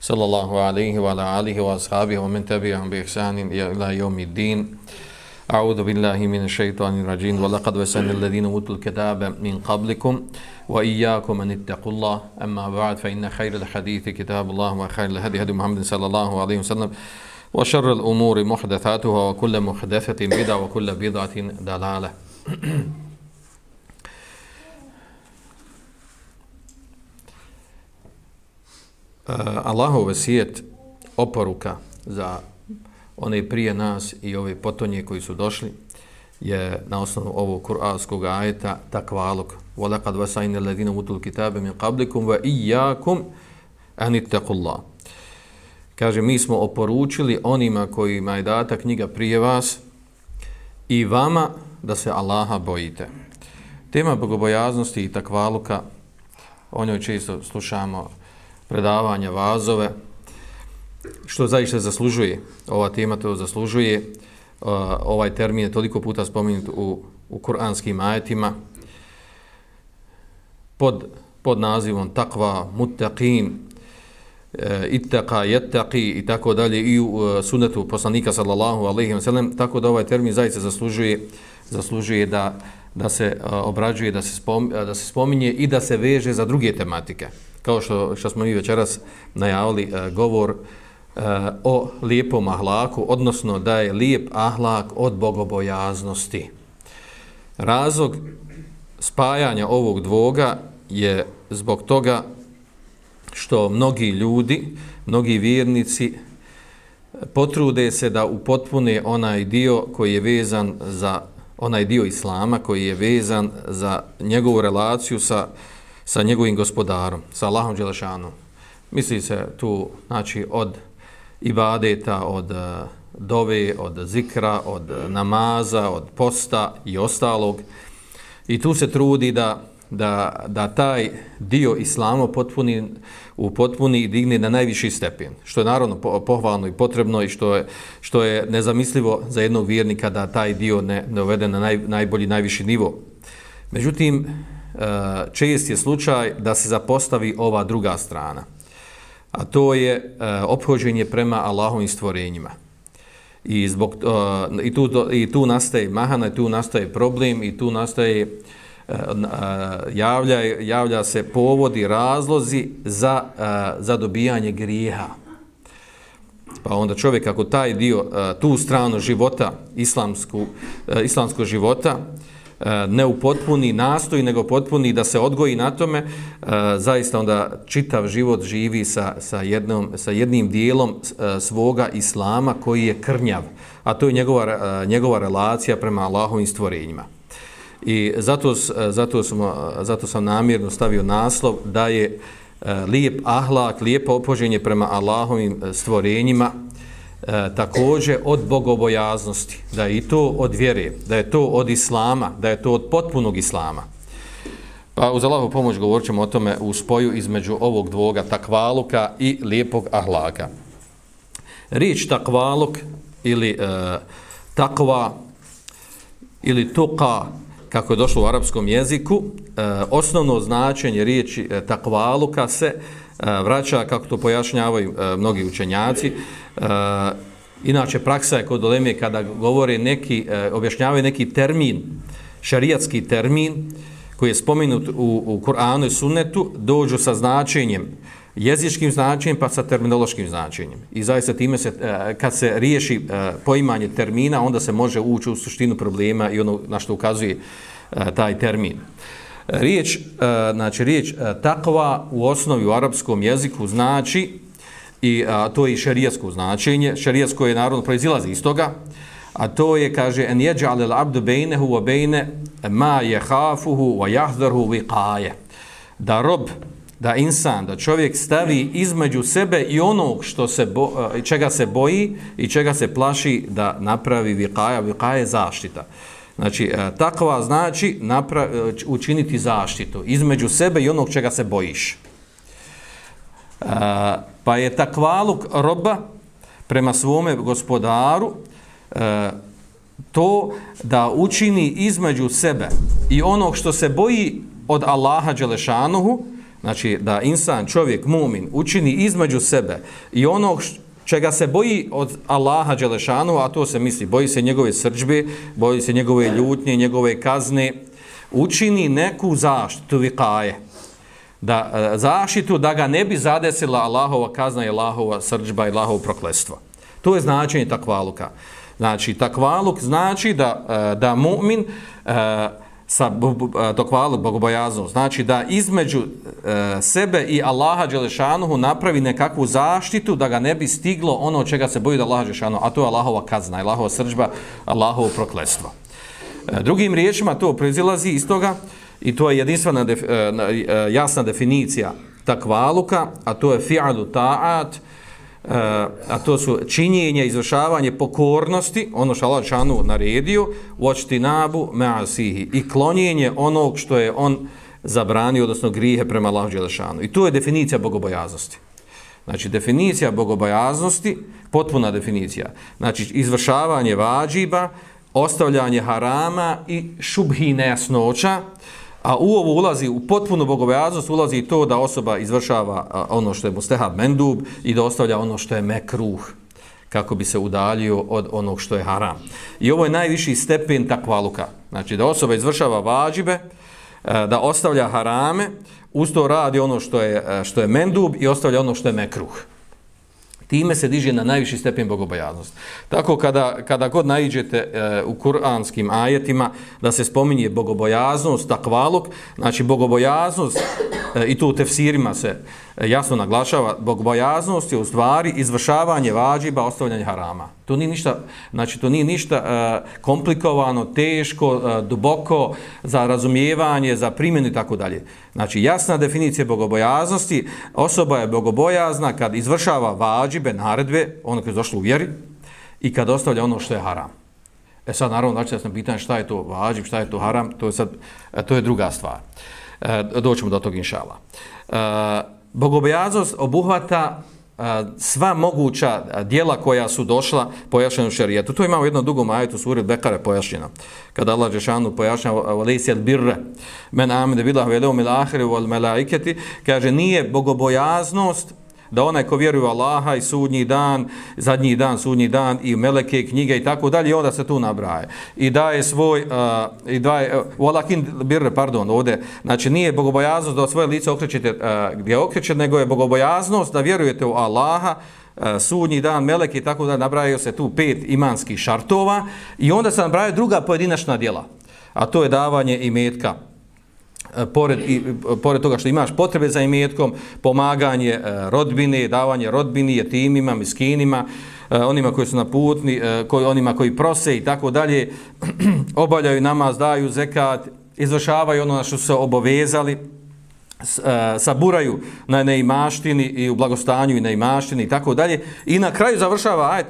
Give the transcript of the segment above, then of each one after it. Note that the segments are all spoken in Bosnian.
صلى الله عليه وعلى آله وأصحابه ومن تبعهم بإحسان إلى يوم الدين. أعوذ بالله من الشيطان الرجيم. ولقد وسن الذين أوتوا الكتاب من قبلكم وإياكم أن اتقوا الله. أما بعد فإن خير الحديث كتاب الله وخير الهدي هدي محمد صلى الله عليه وسلم وشر الأمور محدثاتها وكل محدثة بدعة وكل بدعة دلالة Eh, Allahov vesijet oporuka za one prije nas i ove potonje koji su došli je na osnovu ovog kuranskog ajeta takvalog wala kad wasayna alladhina utul kitaba min qablikum wa iyyakum an ittaqullah. Kaže mi smo oporučili onima kojima je data knjiga prije vas i vama da se Allaha bojite. Tema bogobojaznosti i takvaluka o njoj često slušamo predavanja, vazove, što zaista zaslužuje, ova tema to zaslužuje, e, ovaj termin je toliko puta spomenut u, u kuranskim ajetima, pod, pod nazivom takva, muttaqin, e, ittaqa, jettaqi i tako dalje i u e, sunetu poslanika sallallahu alaihi wa sallam, tako da ovaj termin zaista zaslužuje, zaslužuje da, da se e, obrađuje, da se, spom, da se spominje i da se veže za druge tematike kao što, što smo mi večeras najavili e, govor e, o lijepom ahlaku, odnosno da je lijep ahlak od bogobojaznosti. Razlog spajanja ovog dvoga je zbog toga što mnogi ljudi, mnogi vjernici potrude se da upotpune onaj dio koji je vezan za onaj dio islama koji je vezan za njegovu relaciju sa sa njegovim gospodarom, sa Allahom Đelešanom. Misli se tu znači, od ibadeta, od e, dove, od zikra, od namaza, od posta i ostalog. I tu se trudi da, da, da taj dio islama potpuni, u potpuni i digne na najviši stepen. Što je naravno pohvalno i potrebno i što je, što je nezamislivo za jednog vjernika da taj dio ne, ne uvede na naj, najbolji, najviši nivo. Međutim, Eh, čest je slučaj da se zapostavi ova druga strana. A to je uh, ophođenje prema Allahovim stvorenjima. I, zbog, uh, i, tu, I tu nastaje mahana, i tu nastaje problem, i tu nastaje uh, javlja, javlja se povodi, razlozi za, uh, za dobijanje grijeha. Pa onda čovjek ako taj dio, tu stranu života, islamsku, islamskog života, E, E, ne upotpuni, nastoji, nego potpuni da se odgoji na tome, e, zaista onda čitav život živi sa, sa, jednom, sa jednim dijelom e, svoga islama koji je krnjav, a to je njegova, njegova relacija prema Allahovim stvorenjima. I zato, zato, smo, zato sam namjerno stavio naslov da je lijep ahlak, lijepo opoženje prema Allahovim stvorenjima, e, takođe od bogobojaznosti, da je i to od vjere, da je to od islama, da je to od potpunog islama. Pa uz Allahovu pomoć govorit ćemo o tome u spoju između ovog dvoga takvaluka i lijepog ahlaka. Riječ takvaluk ili e, takva ili tuka, kako je došlo u arapskom jeziku, e, osnovno značenje riječi e, takvaluka se e, E, vraća, kako to pojašnjavaju e, mnogi učenjaci, e, inače, praksa je kod Oleme kada govore neki, objašnjavaju neki termin, šarijatski termin, koji je spomenut u, u Kur'anu i Sunnetu, dođu sa značenjem, jezičkim značenjem pa sa terminološkim značenjem. I zaista time se, kad se riješi poimanje termina, onda se može ući u suštinu problema i ono na što ukazuje taj termin. Riječ, e, znači riječ e, takva u osnovi u arapskom jeziku znači i a, to je i šarijasko značenje. šarijasko je naravno proizilazi iz toga. A to je, kaže, en jeđa'al il abdu bejnehu wa bejne ma je hafuhu wa jahdarhu vi kaje. Da rob da insan, da čovjek stavi između sebe i onog što se bo, e, čega se boji i čega se plaši da napravi vikaja, vikaja zaštita. Znači, e, takva znači napra, e, učiniti zaštitu između sebe i onog čega se bojiš. E, pa je takvaluk roba prema svome gospodaru to da učini između sebe i onog što se boji od Allaha Đelešanuhu, znači da insan, čovjek, mumin, učini između sebe i onog čega se boji od Allaha Đelešanu, a to se misli, boji se njegove srđbe, boji se njegove ljutnje, njegove kazne, učini neku zaštitu vikaje. Da, e, zaštitu da ga ne bi zadesila Allahova kazna i Allahova srđba i Allahovo proklestvo. To je značenje takvaluka. Znači, takvaluk znači da, e, da mu'min e, sa dokvalu bogobojaznost, znači da između e, sebe i Allaha Đelešanuhu napravi nekakvu zaštitu da ga ne bi stiglo ono čega se boji da Allaha Đelešanuhu, a to je Allahova kazna, Allahova srđba, Allahovo prokletstvo. E, drugim riječima to proizilazi iz toga i to je jedinstvena def, e, e, jasna definicija takvaluka, a to je fi'alu ta'at, Eh, a to su činjenje, izvršavanje pokornosti, ono što Allah Žešanu naredio, uočiti nabu me'asihi i klonjenje onog što je on zabranio, odnosno grijehe prema Allah Žešanu. I to je definicija bogobojaznosti. Znači, definicija bogobojaznosti, potpuna definicija. Znači, izvršavanje vađiba, ostavljanje harama i šubhi nejasnoća, A u ovo ulazi, u potpunu bogobojaznost ulazi to da osoba izvršava ono što je mustehab mendub i da ostavlja ono što je mekruh kako bi se udaljio od onog što je haram. I ovo je najviši stepen takvaluka. Znači da osoba izvršava vađibe, e, da ostavlja harame, usto radi ono što je, e, što je mendub i ostavlja ono što je mekruh. Time se diže na najviši stepen bogobojaznosti. Tako kada, kada god naiđete e, u kuranskim ajetima da se spominje bogobojaznost, takvalog, znači bogobojaznost, e, i tu u tefsirima se E, jasno naglašava, bogobojaznost je u stvari izvršavanje vađiba, ostavljanje harama. To nije ništa, znači to nije ništa uh, komplikovano, teško, uh, duboko za razumijevanje, za primjenu i tako dalje. Znači jasna definicija bogobojaznosti, osoba je bogobojazna kad izvršava vađibe, naredbe, ono koje je došlo u vjeri, i kad ostavlja ono što je haram. E sad naravno znači da sam pitan šta je to vađib, šta je to haram, to je sad to je druga stvar. E, doćemo do tog inšala. E, bogobojaznost obuhvata sva moguća dijela koja su došla pojašnjena u šarijetu. Tu imamo jedno dugo majetu suri Bekare pojašnjena. Kada Allah Žešanu pojašnja Valisi al birre men amine bilah veleo mil ahire wal melaiketi kaže nije bogobojaznost da onaj ko vjeruje u Allaha i sudnji dan, zadnji dan, sudnji dan i meleke, knjige i tako dalje, onda se tu nabraje. I daje svoj, uh, i daje, uh, walakin birre, pardon, ovdje, znači nije bogobojaznost da svoje lice okrećete uh, gdje okrećete, nego je bogobojaznost da vjerujete u Allaha, uh, sudnji dan, meleke i tako da nabrajaju se tu pet imanskih šartova i onda se nabrajaju druga pojedinačna djela, a to je davanje imetka, metka E, pored, i, e, pored toga što imaš potrebe za imetkom, pomaganje e, rodbine, davanje rodbini, jetimima, miskinima, e, onima koji su na putni, e, koji, onima koji prose i tako dalje, obavljaju namaz, daju zekat, izvršavaju ono na što su se obavezali, saburaju na neimaštini i u blagostanju i neimaštini i tako dalje. I na kraju završava ajet,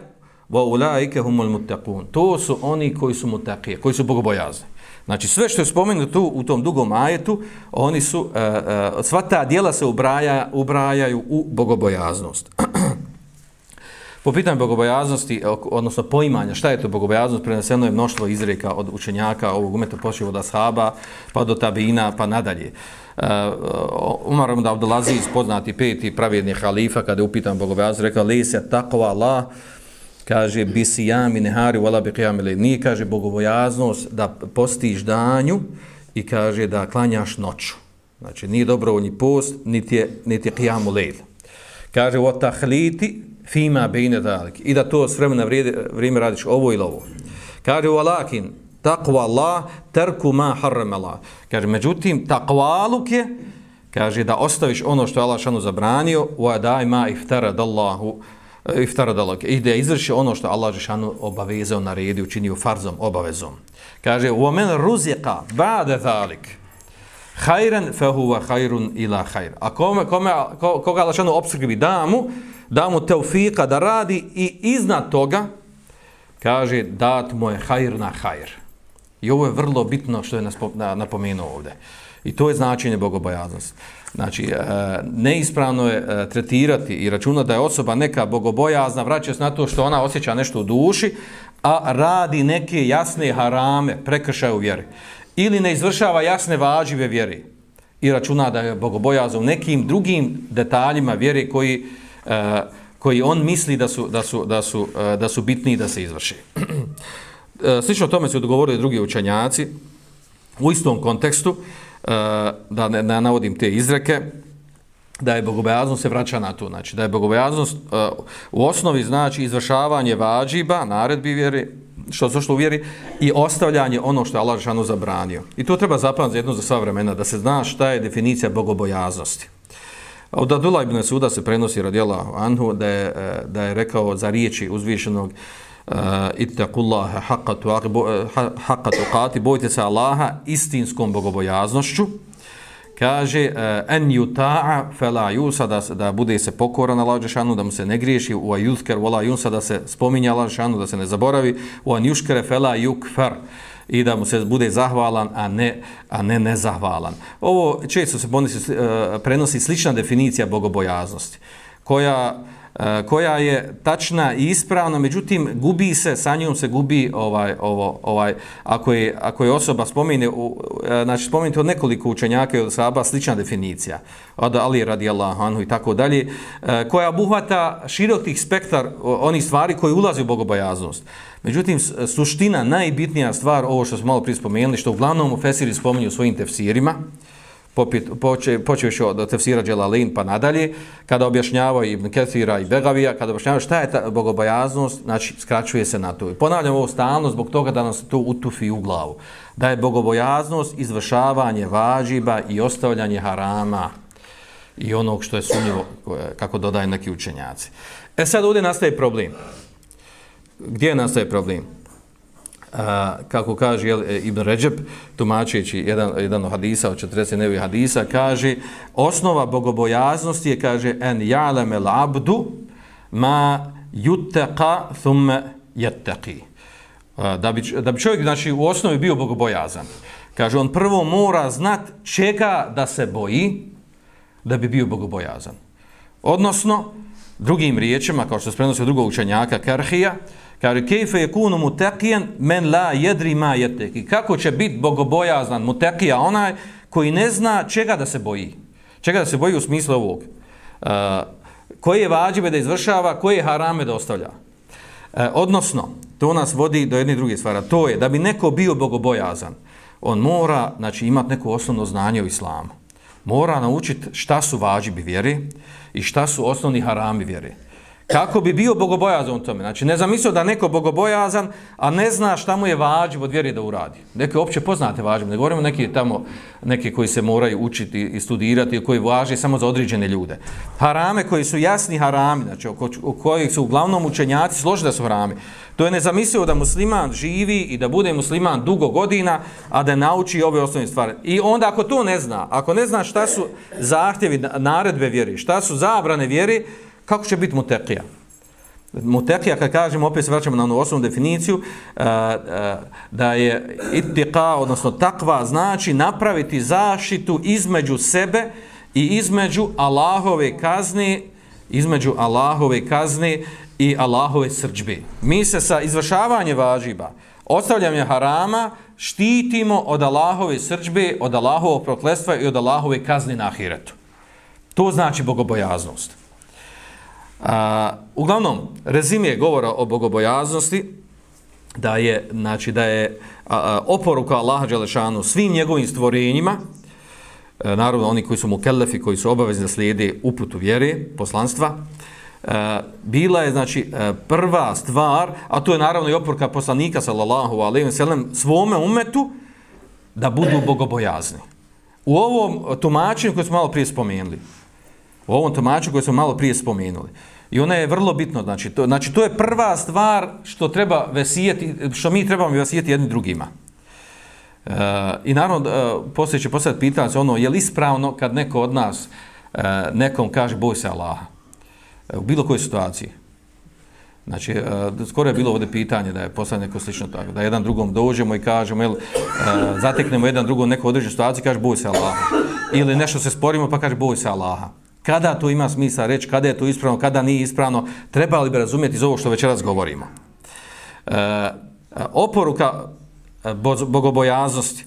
wa ulaike humul muttaqun. To su oni koji su mutakije, koji su bogobojazni. Znači sve što je spomenuto tu u tom dugom ajetu, oni su, uh, uh, sva ta dijela se ubraja, ubrajaju u bogobojaznost. po pitanju bogobojaznosti, e, odnosno poimanja šta je to bogobojaznost, preneseno je mnoštvo izreka od učenjaka ovog umeta počeo od ashaba, pa do tabina, pa nadalje. Uh, Umar da Abdulaziz, poznati peti pravjedni halifa, kada je upitan bogobojaznost, rekao, li se takova Allah, kaže bi si jami nehari wala bi qiyamil ni kaže bogobojaznost da postiš danju i kaže da klanjaš noću. Znači ni dobrovoljni post niti je niti qiyamul lejl kaže wa tahliti fima baina zalik i da to s vremena vrijeme radiš ovo ili ovo. Kaže walakin taqwa Allah tarku ma harrama Allah. Kaže međutim taqvaluk je kaže da ostaviš ono što je Allah šanu zabranio wa daj ma iftarad Allahu E, iftara dalog, i da izvrši ono što Allah Žešanu obavezao na redi, učinio farzom, obavezom. Kaže, u omen ruzika, bade zalik. hajran fa huwa hajrun ila hajr. A kome, kome, koga Allah šanu obskrbi da mu, da mu teufika da radi i iznad toga, kaže dat mu je hajr na hajr. I ovo je vrlo bitno što je napomenuo ovdje. I to je značenje bogobojaznosti. Znači, e, neispravno je e, tretirati i računati da je osoba neka bogobojazna, vraća se na to što ona osjeća nešto u duši, a radi neke jasne harame, prekršaje u vjeri. Ili ne izvršava jasne vađive vjeri i računa da je bogobojazan u nekim drugim detaljima vjeri koji, e, koji on misli da su, da su, da su, da su bitni da se izvrši. Slično tome su odgovorili drugi učenjaci u istom kontekstu, Eh, da ne, ne navodim te izreke, da je bogobojaznost se vraća na to. Znači, da je bogobojaznost uh, u osnovi znači izvršavanje vađiba, naredbi vjeri, što se u vjeri, i ostavljanje ono što je Allah Žešanu zabranio. I to treba zapamati za jedno za sva vremena, da se zna šta je definicija bogobojaznosti. Od Adula ibn Suda se prenosi radijela Anhu da je, eh, da je rekao za riječi uzvišenog uh, Eh, ittaqullaha eh, haqqa tuqati bojte se Allaha istinskom bogobojaznošću. Kaže eh, en yuta'a fala yusa da, da bude se pokoran Allahu džeshanu da mu se ne griješi. U ayuzker wala yunsa da se spominje Allahu džeshanu da se ne zaboravi. U an yushkara fala yukfar i da mu se bude zahvalan a ne a ne nezahvalan. Ovo često se prenosi, prenosi slična definicija bogobojaznosti koja uh, E, koja je tačna i ispravna, međutim gubi se, sa njom se gubi ovaj ovo ovaj ako je ako je osoba spomene u, e, znači spomenuto od nekoliko učenjaka od sahaba slična definicija od Ali radijallahu anhu i tako dalje e, koja obuhvata širokih spektar onih stvari koji ulaze u bogobojaznost. Međutim suština najbitnija stvar ovo što smo malo prije spomenuli što uglavnom u Fesiri spominju u svojim tefsirima poče, počeš od tefsira Dželalin pa nadalje, kada objašnjavaju Ibn Kethira i Begavija, kada objašnjavaju šta je ta bogobojaznost, znači skraćuje se na to. I ponavljam ovo stalno zbog toga da nas to utufi u glavu. Da je bogobojaznost izvršavanje važiba i ostavljanje harama i onog što je sumnjivo, kako dodaju neki učenjaci. E sad ovdje nastaje problem. Gdje nastaje problem? A, kako kaže jel, e, Ibn Ređep, tumačeći jedan, jedan od hadisa, od 40 nevih hadisa, kaže, osnova bogobojaznosti je, kaže, en ja'leme l'abdu ma yuttaqa thumme jettaqi. Da bi, da bi čovjek znači, u osnovi bio bogobojazan, kaže, on prvo mora znat čega da se boji da bi bio bogobojazan. Odnosno, drugim riječima, kao što se prenosi od drugog učenjaka, Karhija, Kaže, kejfe je kunu mutekijen, men la jedri ma jeteki. Kako će biti bogobojazan mutekija onaj koji ne zna čega da se boji? Čega da se boji u smislu ovog? Uh, koje je vađive da izvršava, koje je harame da ostavlja? E, odnosno, to nas vodi do jedne druge stvari. To je, da bi neko bio bogobojazan, on mora znači, imati neko osnovno znanje o islamu. Mora naučiti šta su vađibi vjeri i šta su osnovni harami vjeri. Kako bi bio bogobojazan u tome? Znači, ne zamislio da neko bogobojazan, a ne zna šta mu je vađiv od vjeri da uradi. Neke opće poznate vađiv. Ne govorimo neki tamo, neki koji se moraju učiti i studirati, koji važi samo za određene ljude. Harame koji su jasni harami, znači, u kojih su uglavnom učenjaci složi da su harami. To je nezamislio da musliman živi i da bude musliman dugo godina, a da nauči ove osnovne stvari. I onda ako to ne zna, ako ne zna šta su zahtjevi naredbe vjeri, šta su zabrane vjeri, Kako će biti mutekija? Mutekija, kad kažemo, opet se vraćamo na onu osnovnu definiciju, eh, eh, da je itika, odnosno takva, znači napraviti zaštitu između sebe i između Allahove kazne, između Allahove kazne i Allahove srđbe. Mi se sa izvršavanje važiba, ostavljanje harama, štitimo od Allahove srđbe, od Allahovog proklestva i od Allahove kazne na ahiretu. To znači bogobojaznost. A, uglavnom, rezime govora o bogobojaznosti, da je, znači, da je a, a, oporuka Allaha Đelešanu svim njegovim stvorenjima, a, e, naravno oni koji su mu kellefi, koji su obavezni da slijede uputu vjere, poslanstva, a, e, bila je, znači, a, e, prva stvar, a to je naravno i oporuka poslanika, sallallahu alaihi ve sallam, svome umetu, da budu bogobojazni. U ovom tumačenju koje smo malo prije spomenuli, u ovom tomaču koji smo malo prije spomenuli. I ona je vrlo bitno, znači to, znači to je prva stvar što treba vesijeti, što mi trebamo vesijeti jednim drugima. E, I naravno, e, poslije će postaviti pitanje se ono, je li ispravno kad neko od nas e, nekom kaže boj se Allaha? E, u bilo kojoj situaciji. Znači, uh, skoro je bilo ovdje pitanje da je postavljeno neko slično tako, da jedan drugom dođemo i kažemo, jel, uh, zateknemo jedan drugom neko određenu situaciju kaže boj se Allaha. Ili nešto se sporimo pa kaže boj se Allaha. Kada to ima smisla reći, kada je to ispravno, kada nije ispravno, trebali bi razumjeti iz ovo što večeras govorimo. E, oporuka e, bogobojaznosti,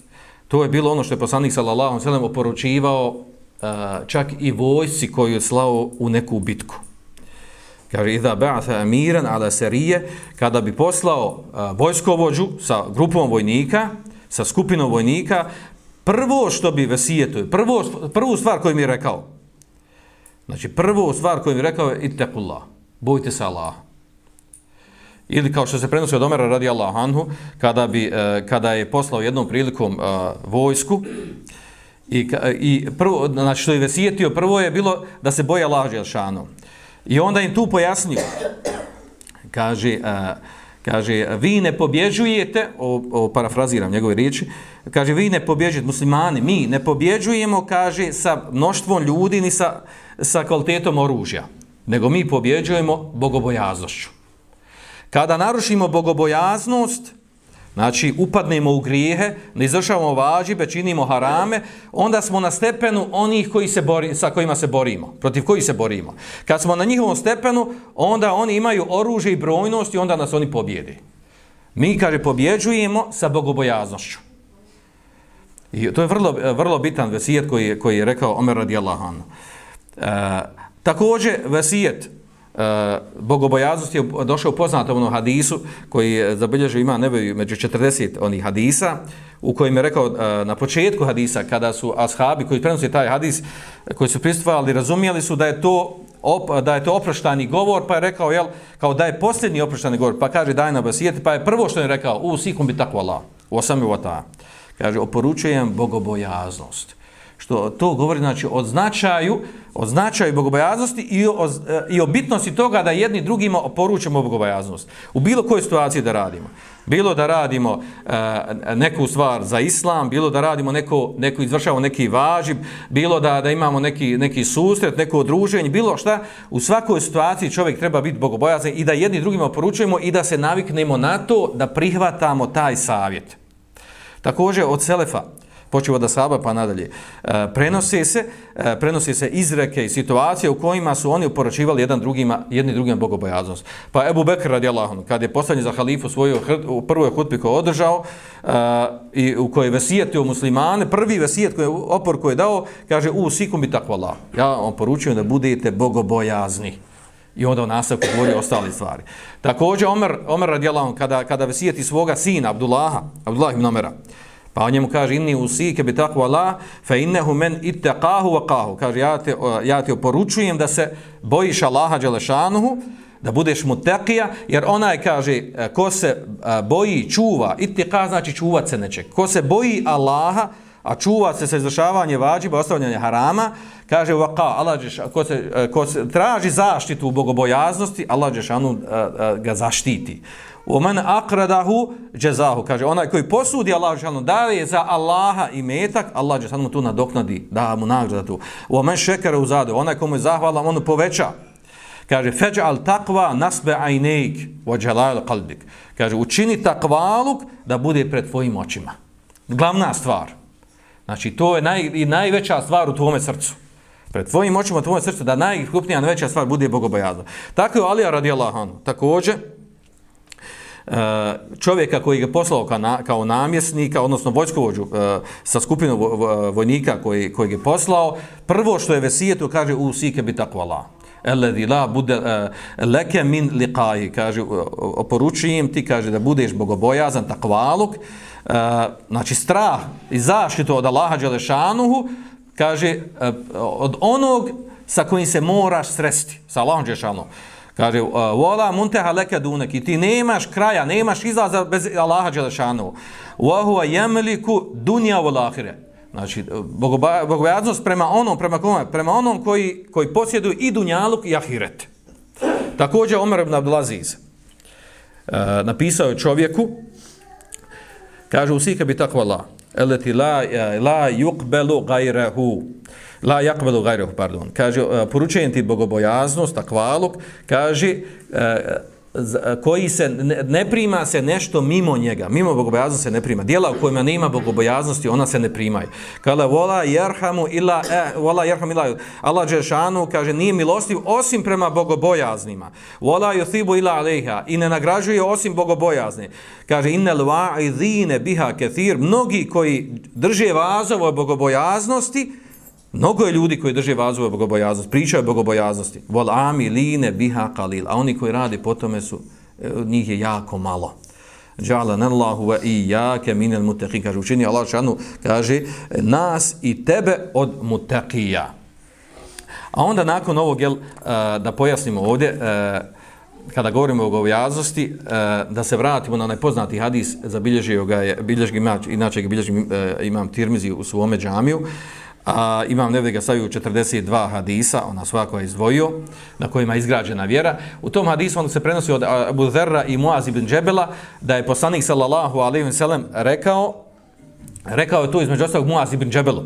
to je bilo ono što je poslanik sallallahu alejhi ve sellem oporučivao e, čak i vojsci koju je slao u neku bitku. Kaže, idha ba'atha amiran ala serije, kada bi poslao e, vojskovođu sa grupom vojnika, sa skupinom vojnika, prvo što bi vesijetuje, prvo, prvu stvar koju mi je rekao, znači prvo stvar koju mi je rekao je ittaqullah, bojte se Allaha. Ili kao što se prenosi od Omera radi Allah Anhu, kada, bi, e, kada je poslao jednom prilikom uh, vojsku, i, e, i prvo, znači što je vesijetio, prvo je bilo da se boja Allah Želšanom. I onda im tu pojasnio, kaže, uh, kaže, vi ne pobježujete, o, o parafraziram njegove riječi, kaže, vi ne pobjeđujete, muslimani, mi ne pobjeđujemo, kaže, sa mnoštvom ljudi ni sa, sa kvalitetom oružja, nego mi pobjeđujemo bogobojaznošću. Kada narušimo bogobojaznost, znači upadnemo u grijehe, ne izvršavamo vađibe, činimo harame, onda smo na stepenu onih koji se bori, sa kojima se borimo, protiv kojih se borimo. Kad smo na njihovom stepenu, onda oni imaju oružje i brojnost i onda nas oni pobjede. Mi, kaže, pobjeđujemo sa bogobojaznošću. I to je vrlo, vrlo bitan vesijet koji je, koji je rekao Omer radijallahu anhu. E, također, vesijet, e, bogobojaznost je došao poznatom onom hadisu koji je zabilježio ima nebeju među 40 onih hadisa u kojem je rekao e, na početku hadisa kada su ashabi koji prenosi taj hadis koji su pristupali razumijeli su da je to op, da je to oproštani govor pa je rekao jel kao da je posljednji oproštani govor pa kaže daj na basijet pa je prvo što je rekao u sikum bi tako Allah u osami vata kaže oporučujem bogobojaznost. Što to govori znači od značaju od značaju bogobojaznosti i o, e, i o bitnosti toga da jedni drugima oporučimo bogobojaznost. U bilo kojoj situaciji da radimo. Bilo da radimo e, neku stvar za islam bilo da radimo neko neko izvršavamo neki važib bilo da da imamo neki neki susret neko druženje bilo šta u svakoj situaciji čovjek treba biti bogobojazan i da jedni drugima oporučujemo i da se naviknemo na to da prihvatamo taj savjet također od selefa počeo da saba pa nadalje. E, prenose se, e, prenose se izreke i situacije u kojima su oni uporačivali jedan drugima, jedni drugima bogobojaznost. Pa Ebu Bekr radi Allahom, kad je postavljen za halifu svoju u prvoj hutbi koju održao e, i u kojoj vesijetio muslimane, prvi vesijet koji je opor koji je dao, kaže u sikum bi tako Allah. Ja vam poručujem da budete bogobojazni. I onda u nastavku govori ostali stvari. Također Omer, Omer radi kada, kada vesijeti svoga sina, Abdullaha, Abdullah ibn Omera, Pa on njemu kaže inni usike bi takva la fa innahu men ittaqahu wa qahu. Kaže ja te ja te oporučujem da se bojiš Allaha Đelešanuhu, da budeš mutekija, jer onaj kaže ko se boji, čuva, ittiqa znači čuvat se nečeg. Ko se boji Allaha, a čuva se sa izvršavanje vađiba, ostavljanje harama, kaže waqa Allah džeš, ko se, e, ko se traži zaštitu u bogobojaznosti, Allah Đešanu e, e, ga zaštiti. Oman akradahu džezahu, kaže onaj koji posudi Allah dželle daje za Allaha i metak Allah Đešanu mu tu nadoknadi da mu nagradu Oman šekara uzade onaj komu je zahvalan on poveća. Kaže faj'al takva nasbe ajnejk, vođelajl jalal kaže učini takvaluk da bude pred tvojim očima. Glavna stvar znači to je naj, i najveća stvar u tvome srcu pred tvojim očima, u tvojom srcu, da najkrupnija, najveća stvar bude bogobojazno. Tako je Alija radijallahu anhu. Također, e, čovjeka koji je poslao kao, na, kao namjesnika, odnosno vojskovođu e, sa skupinom vojnika koji, koji je poslao, prvo što je vesijetu kaže u sike bi tako Allah. Eledi la bude e, leke min liqaji, kaže, oporučujem ti, kaže, da budeš bogobojazan, takvaluk, uh, E, znači strah i zaštitu od Allaha Đelešanuhu, kaže, e, od onog sa kojim se moraš sresti, sa Allahom Đelešanuhu. Kaže, e, vola munteha leke dunek, i ti nemaš kraja, nemaš izlaza bez Allaha Đelešanu. Wahuwa jemliku dunja u lahire. Znači, bogobojaznost prema onom, prema kome? Prema onom koji, koji posjeduju i dunjaluk i ahiret. Također, Omer ibn Abdulaziz uh, napisao je čovjeku, kaže, usike bi tako Allah, eleti la, eh, la yukbelu gajrehu. La yaqbalu gajrehu, pardon. Kaže, poručujem ti bogobojaznost, takvaluk, kaže, eh, E, koji se ne, ne prima se nešto mimo njega mimo bogobojaznosti se ne prima. Djela u kojima nema bogobojaznosti ona se ne primaju kala vola jerhamu ila e, vola jerham ila. Allah džeshanu kaže nije milostiv osim prema bogobojaznima. Vola yuthibu ila alejha. I ne nagrađuje osim bogobojazni kaže innal wa'idhina biha kathir. Mnogi koji drže vazovo bogobojaznosti Mnogo je ljudi koji drže vazu o bogobojaznosti, pričaju o bogobojaznosti. Vol ami line biha kalil. A oni koji radi po tome su, e, njih je jako malo. Ja'ala Allahu wa iyyaka min al-muttaqin kaže učini Allah šanu kaže nas i tebe od muttaqija. A onda nakon ovog jel, e, da pojasnimo ovdje e, kada govorimo o bogobojaznosti da se vratimo na onaj poznati hadis zabilježio ga je bilježgi inače ga bilježi imam Tirmizi u svome džamiju A, imam nevde ga stavio 42 hadisa, ona svako je izdvojio, na kojima je izgrađena vjera. U tom hadisu on se prenosi od Abu Zerra i Muaz ibn Džebela, da je poslanik sallallahu alaihi wa sallam rekao, rekao je to između ostalog Muaz ibn Džebelu.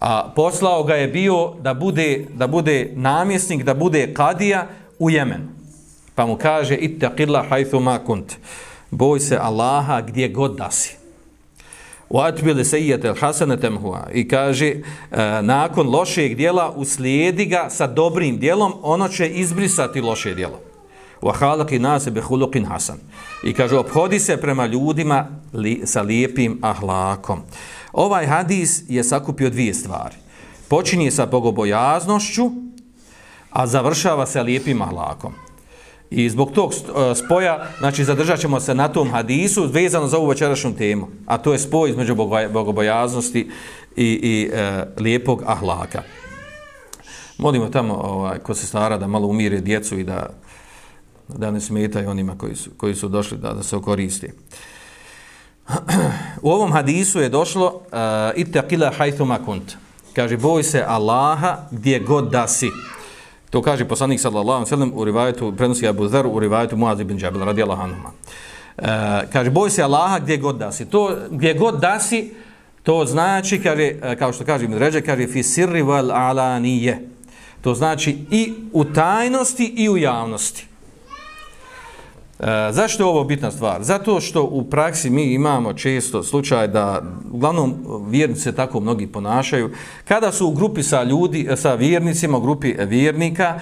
A poslao ga je bio da bude, da bude namjesnik, da bude kadija u Jemen. Pa mu kaže, ittaqilla haythu ma kunt. Boj se Allaha gdje god da si. Uatbili sejjet el hasene temhua. I kaže, e, nakon lošeg dijela uslijedi ga sa dobrim dijelom, ono će izbrisati loše dijelo. Uahalak i nase behulukin hasan. I kaže, obhodi se prema ljudima li, sa lijepim ahlakom. Ovaj hadis je sakupio dvije stvari. Počinje sa bogobojaznošću, a završava se lijepim ahlakom. I zbog tog e, spoja, znači zadržat ćemo se na tom hadisu vezano za ovu večerašnju temu, a to je spoj između bogobojaznosti i, i e, lijepog ahlaka. Molimo tamo ovaj, ko se stara da malo umire djecu i da, da ne smetaju onima koji su, koji su došli da, da se okoristi. U ovom hadisu je došlo uh, ittaqila haythuma kunt. Kaže, boj se Allaha gdje god da si. To kaže poslanik sallallahu alejhi ve sellem u rivajetu prenosi Abu Zer u rivajetu Muaz ibn Jabal radijallahu anhu. E, kaže boj se Allaha gdje god da si. To gdje god da si to znači kaže e, kao što kaže Ibn kaže fi sirri wal alaniye. To znači i u tajnosti i u javnosti. E, zašto je ovo bitna stvar? Zato što u praksi mi imamo često slučaj da uglavnom vjernici se tako mnogi ponašaju. Kada su u grupi sa ljudi, sa vjernicima, u grupi vjernika,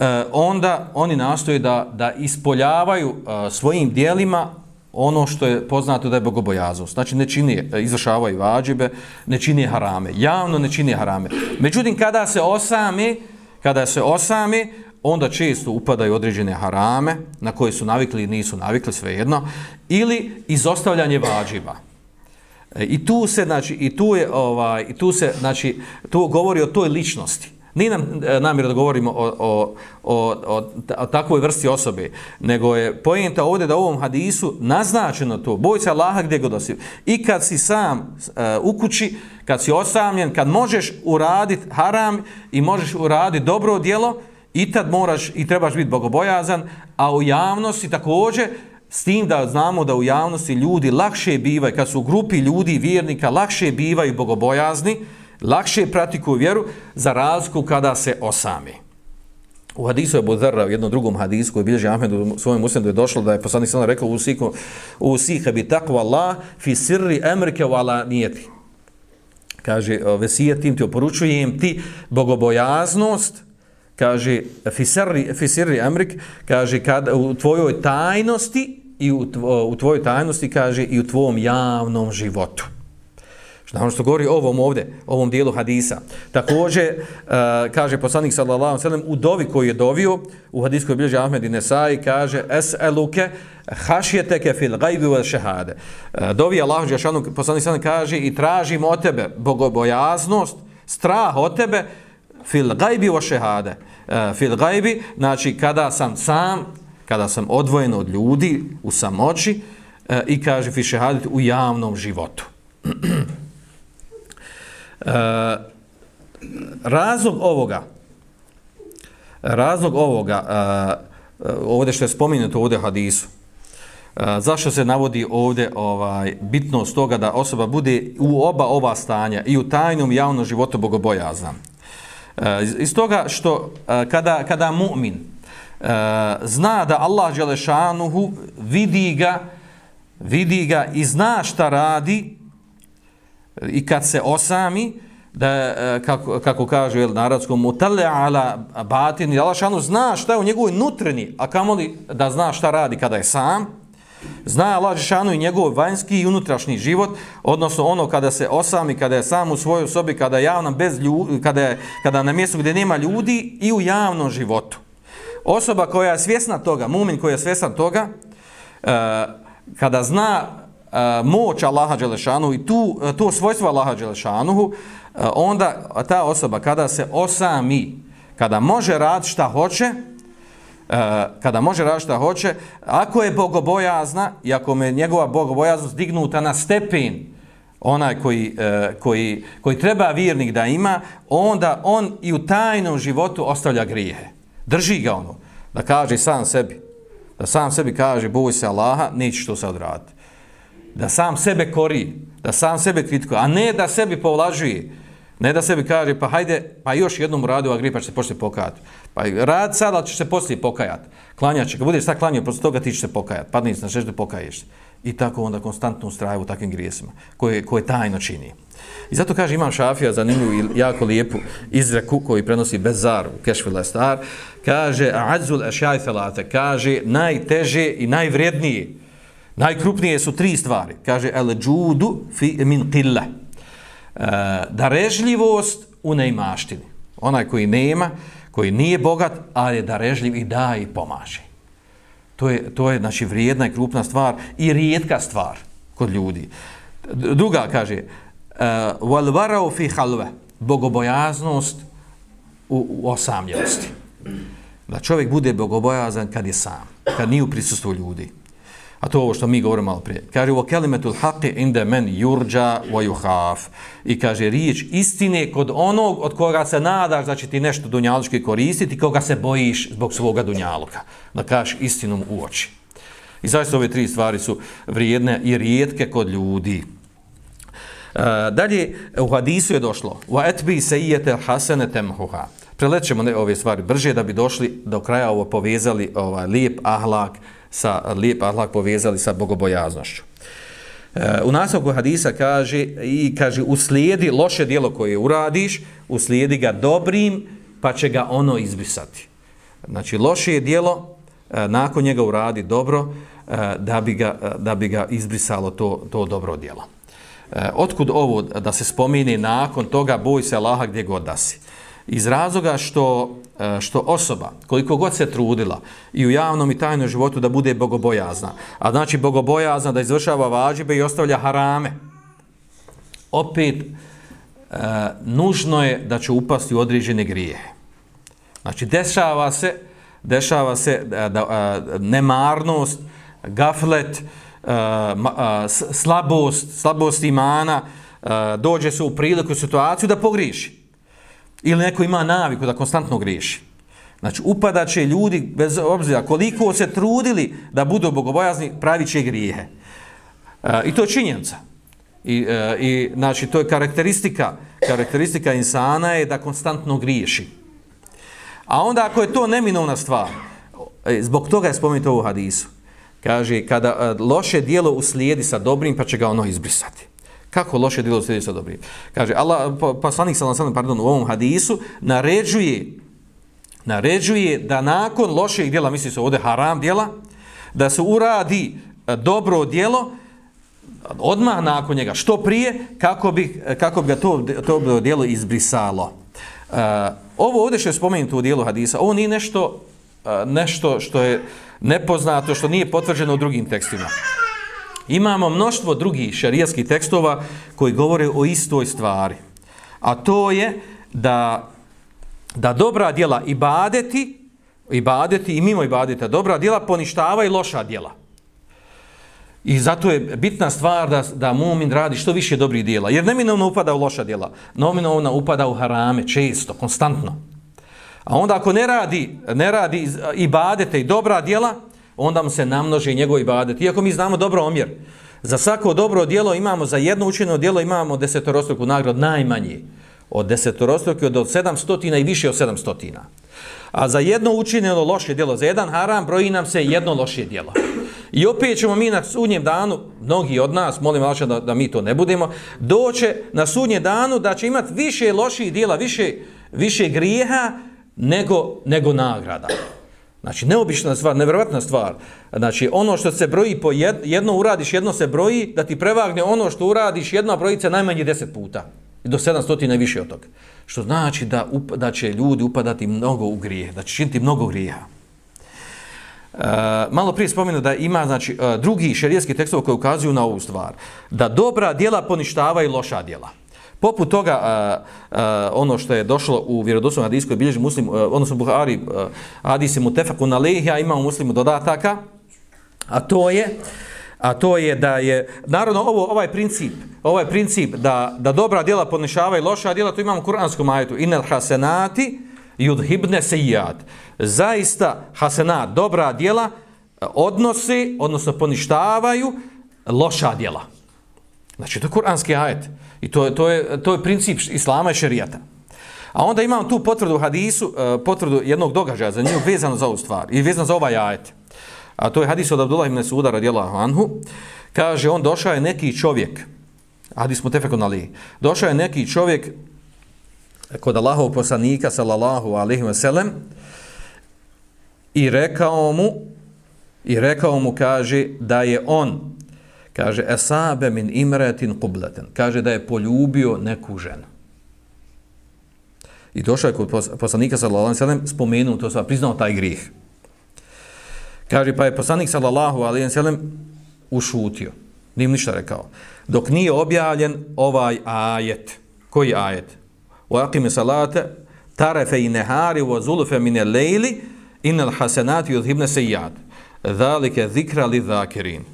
e, onda oni nastoje da, da ispoljavaju e, svojim dijelima ono što je poznato da je bogobojaznost. Znači ne čini, e, izvršavaju vađibe, ne čini harame. Javno ne čini harame. Međutim, kada se osame, kada se osame, onda često upadaju određene harame na koje su navikli i nisu navikli svejedno ili izostavljanje vađiba. E, I tu se znači i tu je ovaj i tu se znači tu govori o toj ličnosti. Nije nam e, namjer da govorimo o, o, o, o, o takvoj vrsti osobe, nego je pojenta ovdje da u ovom hadisu naznačeno to, boj se Allaha gdje god osim. I kad si sam uh, u kući, kad si osamljen, kad možeš uraditi haram i možeš uraditi dobro djelo, I tad moraš i trebaš biti bogobojazan, a u javnosti također, s tim da znamo da u javnosti ljudi lakše bivaju, kad su u grupi ljudi vjernika, lakše bivaju bogobojazni, lakše pratikuju vjeru, za razliku kada se osami. U hadisu je Budhara, u jednom drugom hadisu koji bilježi Ahmed u svojom usredu je došlo da je poslanik sada rekao u siku u siha bi takva Allah fi sirri emrike u ala nijeti. Kaže, vesijetim ti, oporučujem ti bogobojaznost, kaže fisirri fisirri amrik kaže kad u tvojoj tajnosti i u, tvo, u tvojoj tajnosti kaže i u tvom javnom životu što ono što govori ovom ovde ovom dijelu hadisa takođe uh, e, kaže poslanik sallallahu alejhi ve sellem u dovi koji je dovio u hadiskoj bilježi Ahmed i Nesai kaže Es'eluke hašjeteke fil gajbi vel šehade. uh, e, dovi Allah džeshanu poslanik sallam kaže i tražim od tebe bogobojaznost strah od tebe fil gajbi wa šehade. E, fil gajbi, znači kada sam sam, kada sam odvojen od ljudi u samoći e, i kaže fi šehadit u javnom životu. uh, razlog ovoga razlog ovoga ovdje što je spomenuto ovdje hadisu zašto se navodi ovdje ovaj bitnost toga da osoba bude u oba ova stanja i u tajnom i javnom životu bogobojazna. E, iz toga što e, kada, kada mu'min e, zna da Allah Đelešanuhu vidi ga, vidi ga i zna šta radi i kad se osami, da kako, kako kaže jel, narodskom mutale ala batin, Allah šanu zna šta je u njegovoj nutreni, a kamoli da zna šta radi kada je sam, Zna Allah Žešanu i njegov vanjski i unutrašnji život, odnosno ono kada se osami, kada je sam u svojoj sobi, kada je javno bez ljudi, kada je, kada na mjestu gdje nema ljudi i u javnom životu. Osoba koja je svjesna toga, mumin koji je svjestan toga, e, kada zna e, moć Allaha Đelešanu i tu, e, to svojstvo Allaha Đelešanu, onda ta osoba kada se osami, kada može raditi šta hoće, Eh, kada može raditi šta hoće, ako je bogobojazna i ako je njegova bogobojaznost dignuta na stepen onaj koji, eh, koji, koji treba vjernik da ima, onda on i u tajnom životu ostavlja grijehe. Drži ga ono, da kaže sam sebi, da sam sebi kaže boj se Allaha, neće to sad raditi. Da sam sebe kori, da sam sebe kritikuje, a ne da sebi povlažuje. Ne da sebi kaže, pa hajde, pa još jednom radu, a gripa će se poslije pokajati. Pa rad sad, ali će se poslije pokajati. Klanjaće, kad budeš sad klanio, posle toga ti će se pokajati. Padni na na šešće, pokaješ se. I tako onda konstantno ustraje u takvim grijesima, koje, koje tajno čini. I zato kaže Imam Šafija zanimljivu i jako lijepu izreku koji prenosi Bezar u Kešvila Star. Kaže, Azul ešaj felate, kaže, najteže i najvrednije, najkrupnije su tri stvari. Kaže, el džudu fi min qilla. E, eh, darežljivost u neimaštini. Onaj koji nema, koji nije bogat, ali je darežljiv i da i pomaže. To je, to je znači, vrijedna i krupna stvar i rijetka stvar kod ljudi. Druga kaže, e, wal varau fi halve, bogobojaznost u, u osamljenosti. Da čovjek bude bogobojazan kad je sam, kad nije u prisustvu ljudi. A to ovo što mi govorimo malo prije. Kaže, u kelimetul haqi inde men yurđa wa yuhaf. I kaže, riječ istine kod onog od koga se nadaš da će ti nešto dunjalučki koristiti, koga se bojiš zbog svoga dunjaluka. Da kažeš istinom u oči. I zaista ove tri stvari su vrijedne i rijetke kod ljudi. Uh, dalje, u hadisu je došlo, wa etbi se ijete hasene temhuha. Prelećemo ove stvari brže da bi došli do kraja ovo povezali ovaj lijep ahlak, sa lijep ahlak povezali sa bogobojaznošću. E, u nastavku hadisa kaže i kaže uslijedi loše dijelo koje uradiš, uslijedi ga dobrim, pa će ga ono izbrisati. Znači loše je dijelo, e, nakon njega uradi dobro, e, da bi ga, e, da bi ga izbrisalo to, to dobro dijelo. E, otkud ovo da se spomine nakon toga boj se Allaha gdje god da si? Iz razloga što e, što osoba, koliko god se trudila i u javnom i tajnom životu da bude bogobojazna, a znači bogobojazna da izvršava vađibe i ostavlja harame, opet e, nužno je da će upasti u određene grije. Znači, dešava se, dešava se e, da, da, nemarnost, gaflet, slabost, slabost imana, dođe se u priliku situaciju da pogriši. Ili neko ima naviku da konstantno griješi. Znači, upadat će ljudi, bez obzira koliko se trudili da budu bogobojazni, pravi će grijehe. E, I to je činjenica. I, e, I, znači, to je karakteristika, karakteristika insana je da konstantno griješi. A onda, ako je to neminovna stvar, e, zbog toga je spomenuto u hadisu, kaže, kada e, loše dijelo uslijedi sa dobrim, pa će ga ono izbrisati. Kako loše djelo slijedi sa dobrim? Kaže, Allah, poslanik sallam sallam, pardon, u ovom hadisu, naređuje, naređuje da nakon loših djela, misli se ovdje haram djela, da se uradi e, dobro djelo, odmah nakon njega, što prije, kako bi, kako bi ga to, to djelo izbrisalo. Uh, ovo ovdje što je spomenuto u dijelu hadisa, ovo nije nešto, uh, nešto što je nepoznato, što nije potvrđeno u drugim tekstima. Imamo mnoštvo drugih šarijatskih tekstova koji govore o istoj stvari. A to je da, da dobra djela ibadeti, ibadeti i mimo ibadeta dobra djela poništava i loša djela. I zato je bitna stvar da, da mumin radi što više dobrih djela. Jer neminovno upada u loša djela. Neminovno upada u harame, često, konstantno. A onda ako ne radi, ne radi ibadete i dobra djela, onda mu se namnoži njegov ibadet. Iako mi znamo dobro omjer, za svako dobro djelo imamo, za jedno učinjeno djelo imamo desetorostruku nagradu, najmanji. Od desetorostruke do sedamstotina i više od sedamstotina. A za jedno učinjeno loše djelo, za jedan haram, broji nam se jedno loše djelo. I opet ćemo mi na sudnjem danu, mnogi od nas, molim Allah da, da mi to ne budemo, doće na sudnjem danu da će imati više loših djela, više, više grijeha nego, nego nagrada. Znači, neobična stvar, nevjerovatna stvar. Znači, ono što se broji po jed, jedno uradiš, jedno se broji, da ti prevagne ono što uradiš, jedno brojice najmanje deset puta. Do 700 i više od toga. Što znači da, up, da će ljudi upadati mnogo u grije, da će činiti mnogo grijeha. E, malo prije spomenu da ima znači, e, drugi šerijetski tekstovi koji ukazuju na ovu stvar. Da dobra djela poništava i loša djela. Poput toga a, a, ono što je došlo u vjerodoslovnom hadijskoj bilježi muslim, odnosno Buhari, uh, hadisi mu tefaku na lehi, imamo muslimu dodataka, a to je a to je da je naravno ovo ovaj princip ovaj princip da, da dobra djela poništava i loša djela to imamo u kuranskom ajetu. Inel hasenati yudhibne sejat zaista hasenat dobra djela odnosi odnosno poništavaju loša djela. Znači to je kuranski ajet i to to je, to je princip islama i šerijata. A onda imam tu potvrdu hadisu e, potvrdu jednog događaja za nju vezano za ovu stvar i vezano za ovaj ajet. A to je hadis od Abdullah ibn Suda radijallahu anhu, kaže on došao je neki čovjek, hadis mu tefekon ali, došao je neki čovjek kod Allahov poslanika sallallahu alaihi wa sallam i rekao mu i rekao mu kaže da je on kaže esabe min imretin qublatan kaže da je poljubio neku ženu i došao je kod poslanika sallallahu alaihi ve sallam spomenuo to sva priznao taj grih Kaže, pa je poslanik sallallahu alaihi ve sallam ušutio. Nije ništa rekao. Dok nije objavljen ovaj ajet. Koji ajet? U aqimi salate, tarefe i nehari, u azulufe mine lejli, inel hasenati udhibne se jad. Zalike zikra li zakirin.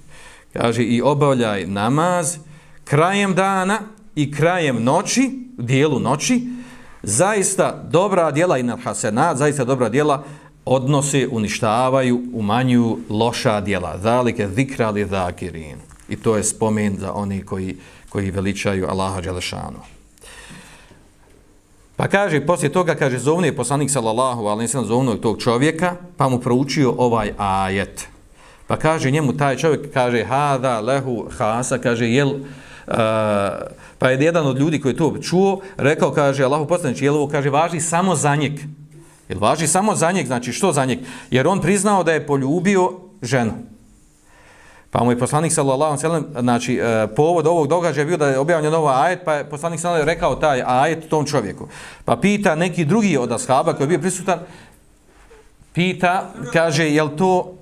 Kaže, i obavljaj namaz krajem dana i krajem noći, dijelu noći, zaista dobra djela i hasenat, zaista dobra djela odnose, uništavaju, umanjuju loša djela. Zalike zikra li zakirin. I to je spomen za oni koji, koji veličaju Allaha Đelešanu. Pa kaže, poslije toga, kaže, zovne je poslanik sallallahu, ali nisam zovno tog čovjeka, pa mu proučio ovaj ajet. Pa kaže njemu taj čovjek, kaže, hada lehu hasa, kaže, jel, uh, pa je jedan od ljudi koji to čuo, rekao, kaže, Allahu poslanić, jel ovo, kaže, važi samo za njeg. Jel važi samo za njeg, znači što za njeg? Jer on priznao da je poljubio ženu. Pa mu je poslanik sallallahu alejhi ve sellem, znači e, povod ovog događaja bio da je objavljen ovaj ajet, pa je poslanik sallallahu rekao taj ajet tom čovjeku. Pa pita neki drugi od ashaba koji je bio prisutan, pita, kaže, jel to,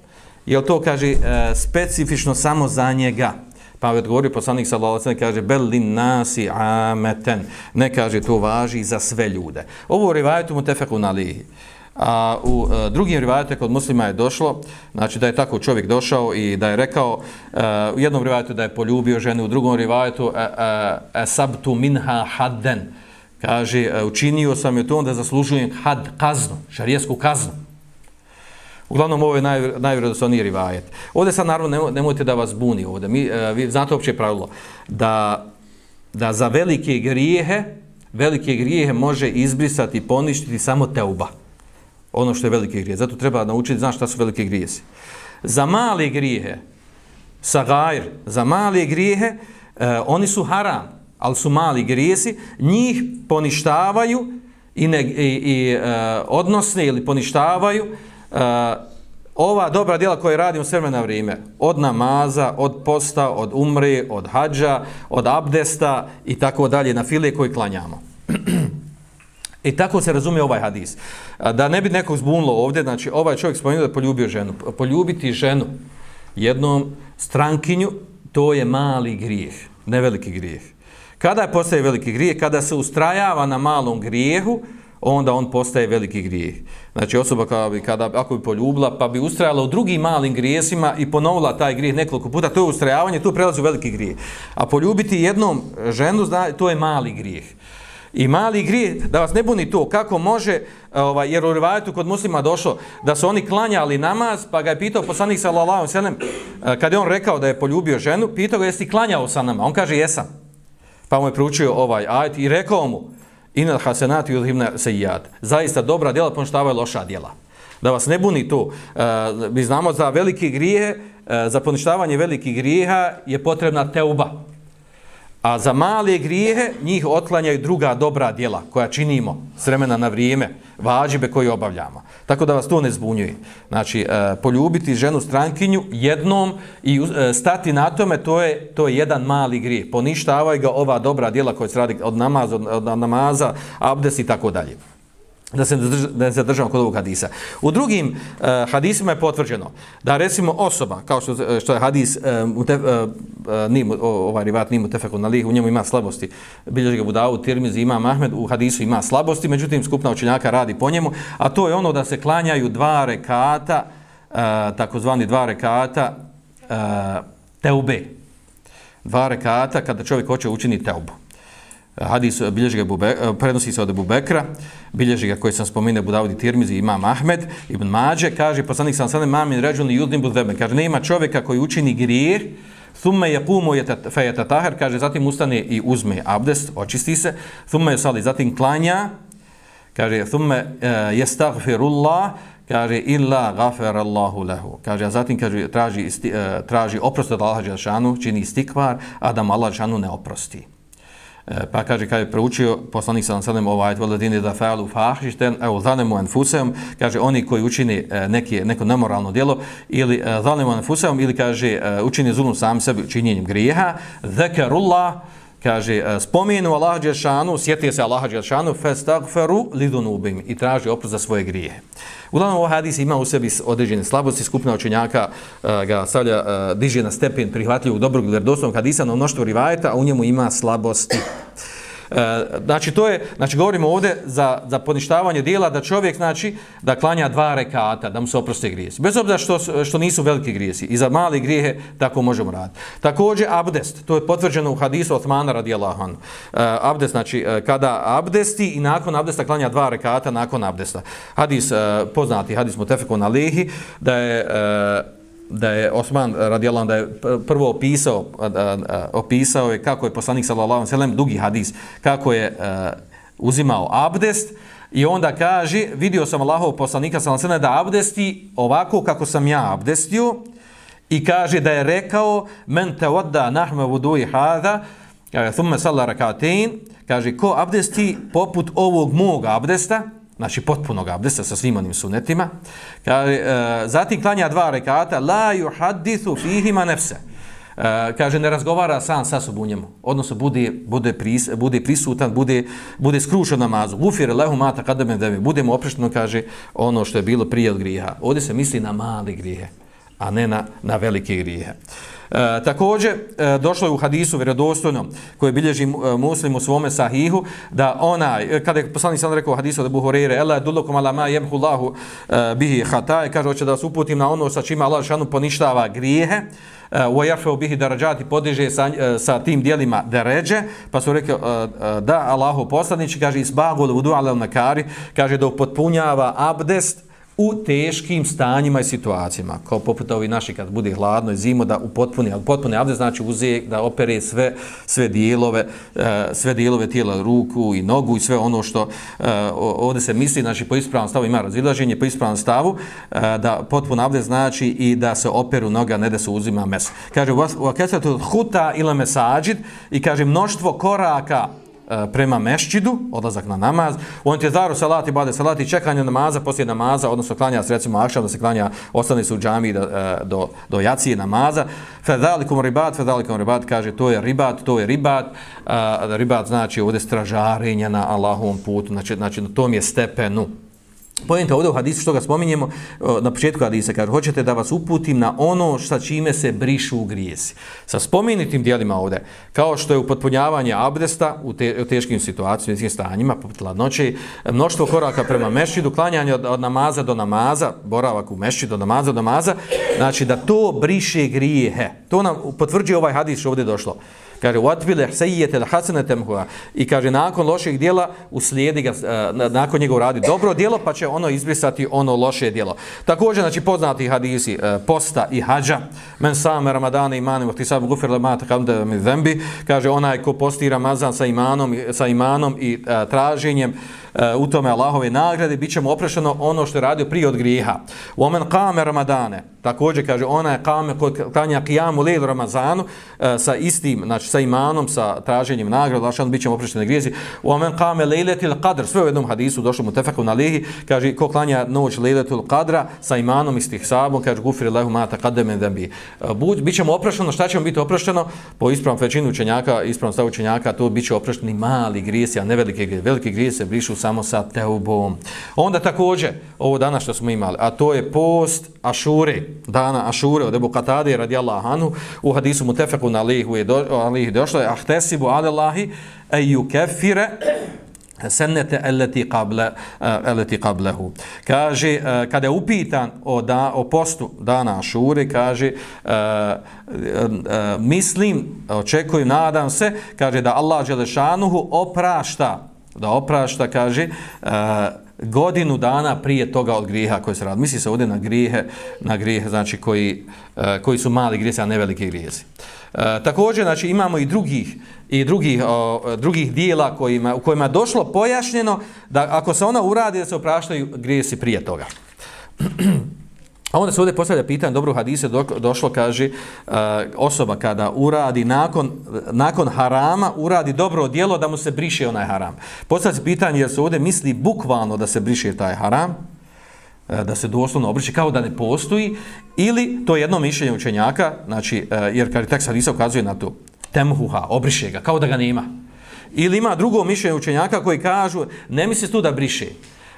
jel to kaže, e, specifično samo za njega? Pa je odgovorio poslanik sallallahu alejhi kaže belin nasi ameten. Ne kaže to važi za sve ljude. Ovo rivajetu mutefekun alihi. A u e, drugim rivajetu kod muslima je došlo, znači da je tako čovjek došao i da je rekao e, u jednom rivajetu da je poljubio ženu, u drugom rivajetu e, e, sabtu minha hadden. Kaže, e, učinio sam je to onda zaslužujem had, kaznu, šarijesku kaznu. Uglavnom, ovo je naj, najvjerodostojniji rivajet. Ovdje sad, naravno, nemojte da vas buni ovdje. Mi, e, vi znate opće pravilo da, da za velike grijehe, velike grijehe može izbrisati, poništiti samo teuba. Ono što je velike grije. Zato treba naučiti, znaš šta su velike grijesi. Za male grijehe, sagajr, za male grijehe, uh, oni su haram, ali su mali grijesi, njih poništavaju i, ne, i, i uh, odnosne ili poništavaju uh, ova dobra djela koje radimo sve na vrijeme, od namaza, od posta, od umre, od hađa, od abdesta i tako dalje, na file koje klanjamo. I tako se razumije ovaj hadis. Da ne bi nekog zbunilo ovdje, znači ovaj čovjek spomenuo da poljubio ženu. Poljubiti ženu jednom strankinju, to je mali grijeh, ne veliki grijeh. Kada je postaje veliki grijeh? Kada se ustrajava na malom grijehu, onda on postaje veliki grijeh. Znači osoba kada bi, kada, ako bi poljubila, pa bi ustrajala u drugim malim grijesima i ponovila taj grijeh nekoliko puta, to je ustrajavanje, tu prelazi u veliki grijeh. A poljubiti jednom ženu, zna, to je mali grijeh. I mali grijeh, da vas ne buni to, kako može, ovaj, jer u rivajetu kod muslima došlo da su oni klanjali namaz, pa ga je pitao poslanik sallallahu sallam, eh, kad je on rekao da je poljubio ženu, pitao ga jesi klanjao sa nama? On kaže jesam. Pa mu je proučio ovaj ajet i rekao mu, inal hasenati udhivna sejjad. Zaista dobra djela poništavaju loša djela. Da vas ne buni to. E, mi znamo za velike grije, e, eh, za poništavanje velikih grijeha je potrebna teuba. A za male grijehe njih otklanjaju druga dobra djela koja činimo s vremena na vrijeme, vađibe koje obavljamo. Tako da vas to ne zbunjuje. Znači, e, poljubiti ženu strankinju jednom i e, stati na tome, to je, to je jedan mali grijeh. Poništavaj ga ova dobra djela koja se radi od namaza, od namaza abdes i tako dalje da se da se držamo kod ovog hadisa. U drugim uh, hadisima je potvrđeno da recimo osoba kao što eh, što je hadis eh, uh, uh, uh, nim ovaj rivat nim tefekun ali u njemu ima slabosti. Bilježi ga Budavu, Tirmizi ima Ahmed u hadisu ima slabosti, međutim skupna učenjaka radi po njemu, a to je ono da se klanjaju dva rekata uh, takozvani dva rekata uh, teube. Dva rekata kada čovjek hoće učiniti teubu hadis eh, bilježi ga Bube, eh, prenosi se od Abu Bekra, bilježi ga koji sam spomenuo Abu Tirmizi imam Ahmed ibn Mađe, kaže poslanik sam sallam mamin ređuni judnim budveme, kaže nema čovjeka koji učini grijeh, thumme je pumo je fejeta taher, kaže zatim ustane i uzme abdest, očisti se, thumme je sali, zatim klanja, kaže thumme eh, yastaghfirullah je stagfirullah, kaže illa gafar Allahu lahu. Kaže a zatim kaže traži traži oprost od Allaha dželle čini istikvar, a da mu Allah dželle ne oprosti. E, pa kaže kad je proučio poslanik sa sallam ovaj veladine da fa'alu fahishten au zalimu anfusahum kaže oni koji učini e, neki neko nemoralno djelo ili e, zalimu anfusahum ili kaže e, učini zulum sam sebi činjenjem grijeha zakarullah kaže e, spomenu Allah džeshanu sjetio se Allah džeshanu festagferu lidunubim i traži oprost za svoje grijehe Uglavnom, ovaj hadis ima u sebi određene slabosti, skupna učenjaka uh, ga stavlja, uh, diže na stepen prihvatljivog dobrog vjerodostojnog hadisa na mnoštvo rivajeta, a u njemu ima slabosti. E, znači to je znači govorimo ovdje za za poništavanje dijela da čovjek znači da klanja dva rekata da mu se oproste grijesi. Bez obzira što što nisu veliki grijesi i za mali grijehe tako možemo raditi. Takođe abdest to je potvrđeno u hadisu Osmana radijallahu an uh, e, abdest znači uh, kada abdesti i nakon abdesta klanja dva rekata nakon abdesta. Hadis uh, poznati hadis mutafekun alihi da je uh, da je Osman radijalan da je prvo opisao opisao je kako je poslanik sallallahu alejhi ve sellem dugi hadis kako je e, uzimao abdest i onda kaže vidio sam Allahov poslanika sallallahu alejhi da abdesti ovako kako sam ja abdestio i kaže da je rekao men tawadda nahma wudu'i hadha e, thumma salla rak'atayn kaže ko abdesti poput ovog mog abdesta znači potpunog abdesta sa svim onim sunetima. Kaže, e, zatim klanja dva rekata, la yuhadithu fihima nefse. E, kaže, ne razgovara sam sa sobom u njemu. Odnosno, bude, bude, pris, bude prisutan, bude, bude skrušen namazu. Ufir lehu mata kadame deve, bude mu oprešteno, kaže, ono što je bilo prije od grijeha. Ovdje se misli na mali grijehe, a ne na, na velike grijehe. E, također, e, došlo je u hadisu vjerodostojno koje bilježi e, muslim u svome sahihu, da onaj, e, kada je poslanik sam rekao hadisu da buhorire, ela dulokom ala ma jemhu lahu e, bihi hataj, kaže, hoće da vas uputim na ono sa čime Allah šanu poništava grijehe, e, u yarfa'u bihi darađati podiže sa, e, sa tim dijelima deređe, pa su rekli da Allahu poslanici, kaže, isbagul vudu ala nakari, kaže da upotpunjava abdest u teškim stanjima i situacijama, kao poput ovi naši kad bude hladno i zimo, da u ali potpuni abdest znači uze da opere sve, sve dijelove, eh, sve dijelove tijela, ruku i nogu i sve ono što e, ovdje se misli, znači po ispravnom stavu ima razilaženje, po ispravnom stavu, eh, da potpun abdest znači i da se operu noga, ne da se uzima mes. Kaže, u akesatu huta ila mesađid i kaže mnoštvo koraka E, prema mešćidu, odlazak na namaz, u antizaru salati, bade salati, čekanje namaza, poslije namaza, odnosno klanja se recimo akšan, da se klanja, ostane se u džami do, e, do, do jacije namaza, fedalikum ribat, fedalikum ribat, kaže, to je ribat, to je ribat, a, ribat znači ovdje stražarenja na Allahovom putu, znači, znači na tom je stepenu, Pojenta ovdje u hadisu što ga spominjemo, na početku hadisa kaže, hoćete da vas uputim na ono sa čime se brišu grijesi. Sa spomenitim dijelima ovdje, kao što je upotpunjavanje abdesta u, te, u teškim situacijama, u stanjima, poput ladnoće, mnoštvo koraka prema mešidu, klanjanje od, od namaza do namaza, boravak u mešidu od namaza do namaza, znači da to briše grijehe. To nam potvrđuje ovaj hadis što ovdje došlo. Kaže, watvile sejete l'hasanete mhuha. I kaže, nakon loših dijela, uslijedi ga, uh, nakon njega uradi dobro dijelo, pa će ono izbrisati ono loše dijelo. Također, znači, poznati hadisi uh, posta i hađa, men same ramadane imanim, ti sam gufir le mata kamde mi zembi, kaže, onaj ko posti Ramazan sa imanom, sa imanom i uh, traženjem, u tome Allahove nagrade, bit će mu oprašeno ono što je radio prije od grijeha. U omen kame Ramadane, također kaže, ona je kame kod klanja kijamu lejl Ramazanu e, sa istim, znači sa imanom, sa traženjem nagrade, znači bit će mu oprašeno grijezi. U omen kame lejletil qadr, sve u jednom hadisu došlo mu tefeku na lihi, kaže, ko klanja noć lejletil qadra sa imanom istih sabom, kaže, gufri lehu mata kademe dembi. E, bit ćemo oprešeno, šta ćemo biti oprašeno? Po ispravom većinu učenjaka, ispravom stavu učenjaka, to bit će mali grijesi, a ne velike grijesi. Velike grijesi se brišu samo sa teubom. Onda također, ovo danas što smo imali, a to je post Ašure, dana Ašure od Ebu Katade radijallahu anhu, u hadisu Mutefeku na Alihu je, do, alihi došlo je, ahtesibu alillahi e ju kefire sennete eleti qable eleti eh, kablehu. kaže eh, kada je upitan o da o postu dana Ašure kaže uh, uh, mislim očekujem nadam se kaže da Allah dželle oprašta da oprašta, kaže, uh, godinu dana prije toga od grijeha koje se radi. Misli se ovdje na grijehe, na grijehe znači koji, uh, koji su mali grijesi, a ne velike grijezi. Uh, e, također, znači, imamo i drugih, i drugih, o, drugih dijela kojima, u kojima je došlo pojašnjeno da ako se ona uradi, da se opraštaju grijesi prije toga. A onda se ovdje postavlja pitanje, dobro u hadise do, došlo, kaže, uh, osoba kada uradi nakon, nakon harama, uradi dobro djelo da mu se briše onaj haram. Postavlja se pitanje, jer se ovdje misli bukvalno da se briše taj haram, e, da se doslovno obriše, kao da ne postoji, ili to je jedno mišljenje učenjaka, znači, e, jer kad tekst hadisa ukazuje na to, temhuha, obriše ga, kao da ga nema. Ili ima drugo mišljenje učenjaka koji kažu, ne misli tu da briše,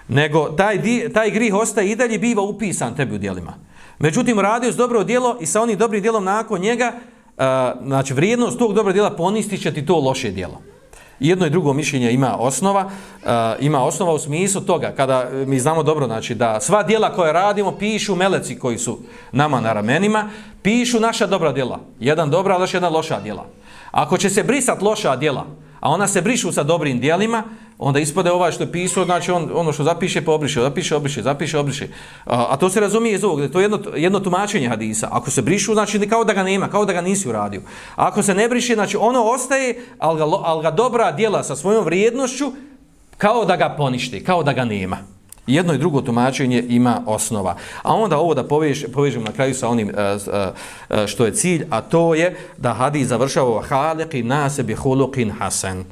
nego taj, taj grih ostaje i dalje biva upisan tebi u dijelima. Međutim, radio dobro djelo i sa onim dobrim djelom nakon njega, uh, znači vrijednost tog dobro djela ponistit će ti to loše djelo. Jedno i drugo mišljenje ima osnova, uh, ima osnova u smislu toga, kada mi znamo dobro, znači da sva djela koje radimo pišu meleci koji su nama na ramenima, pišu naša dobra djela. Jedan dobra, ali još jedna loša djela. Ako će se brisat loša djela, a ona se brišu sa dobrim djelima, onda ispade ovaj što je pisao, znači on, ono što zapiše, pa obriše, zapiše, obriše, zapiše, obriše. A, a to se razumije iz ovog, to je jedno, jedno tumačenje hadisa. Ako se brišu, znači kao da ga nema, kao da ga nisi uradio. A ako se ne briše, znači ono ostaje, ali ga, ali ga dobra dijela sa svojom vrijednošću, kao da ga poništi, kao da ga nema. Jedno i drugo tumačenje ima osnova. A onda ovo da povež, povežemo na kraju sa onim uh, uh, što je cilj, a to je da hadis završava haliqi nasebi huluqin hasan.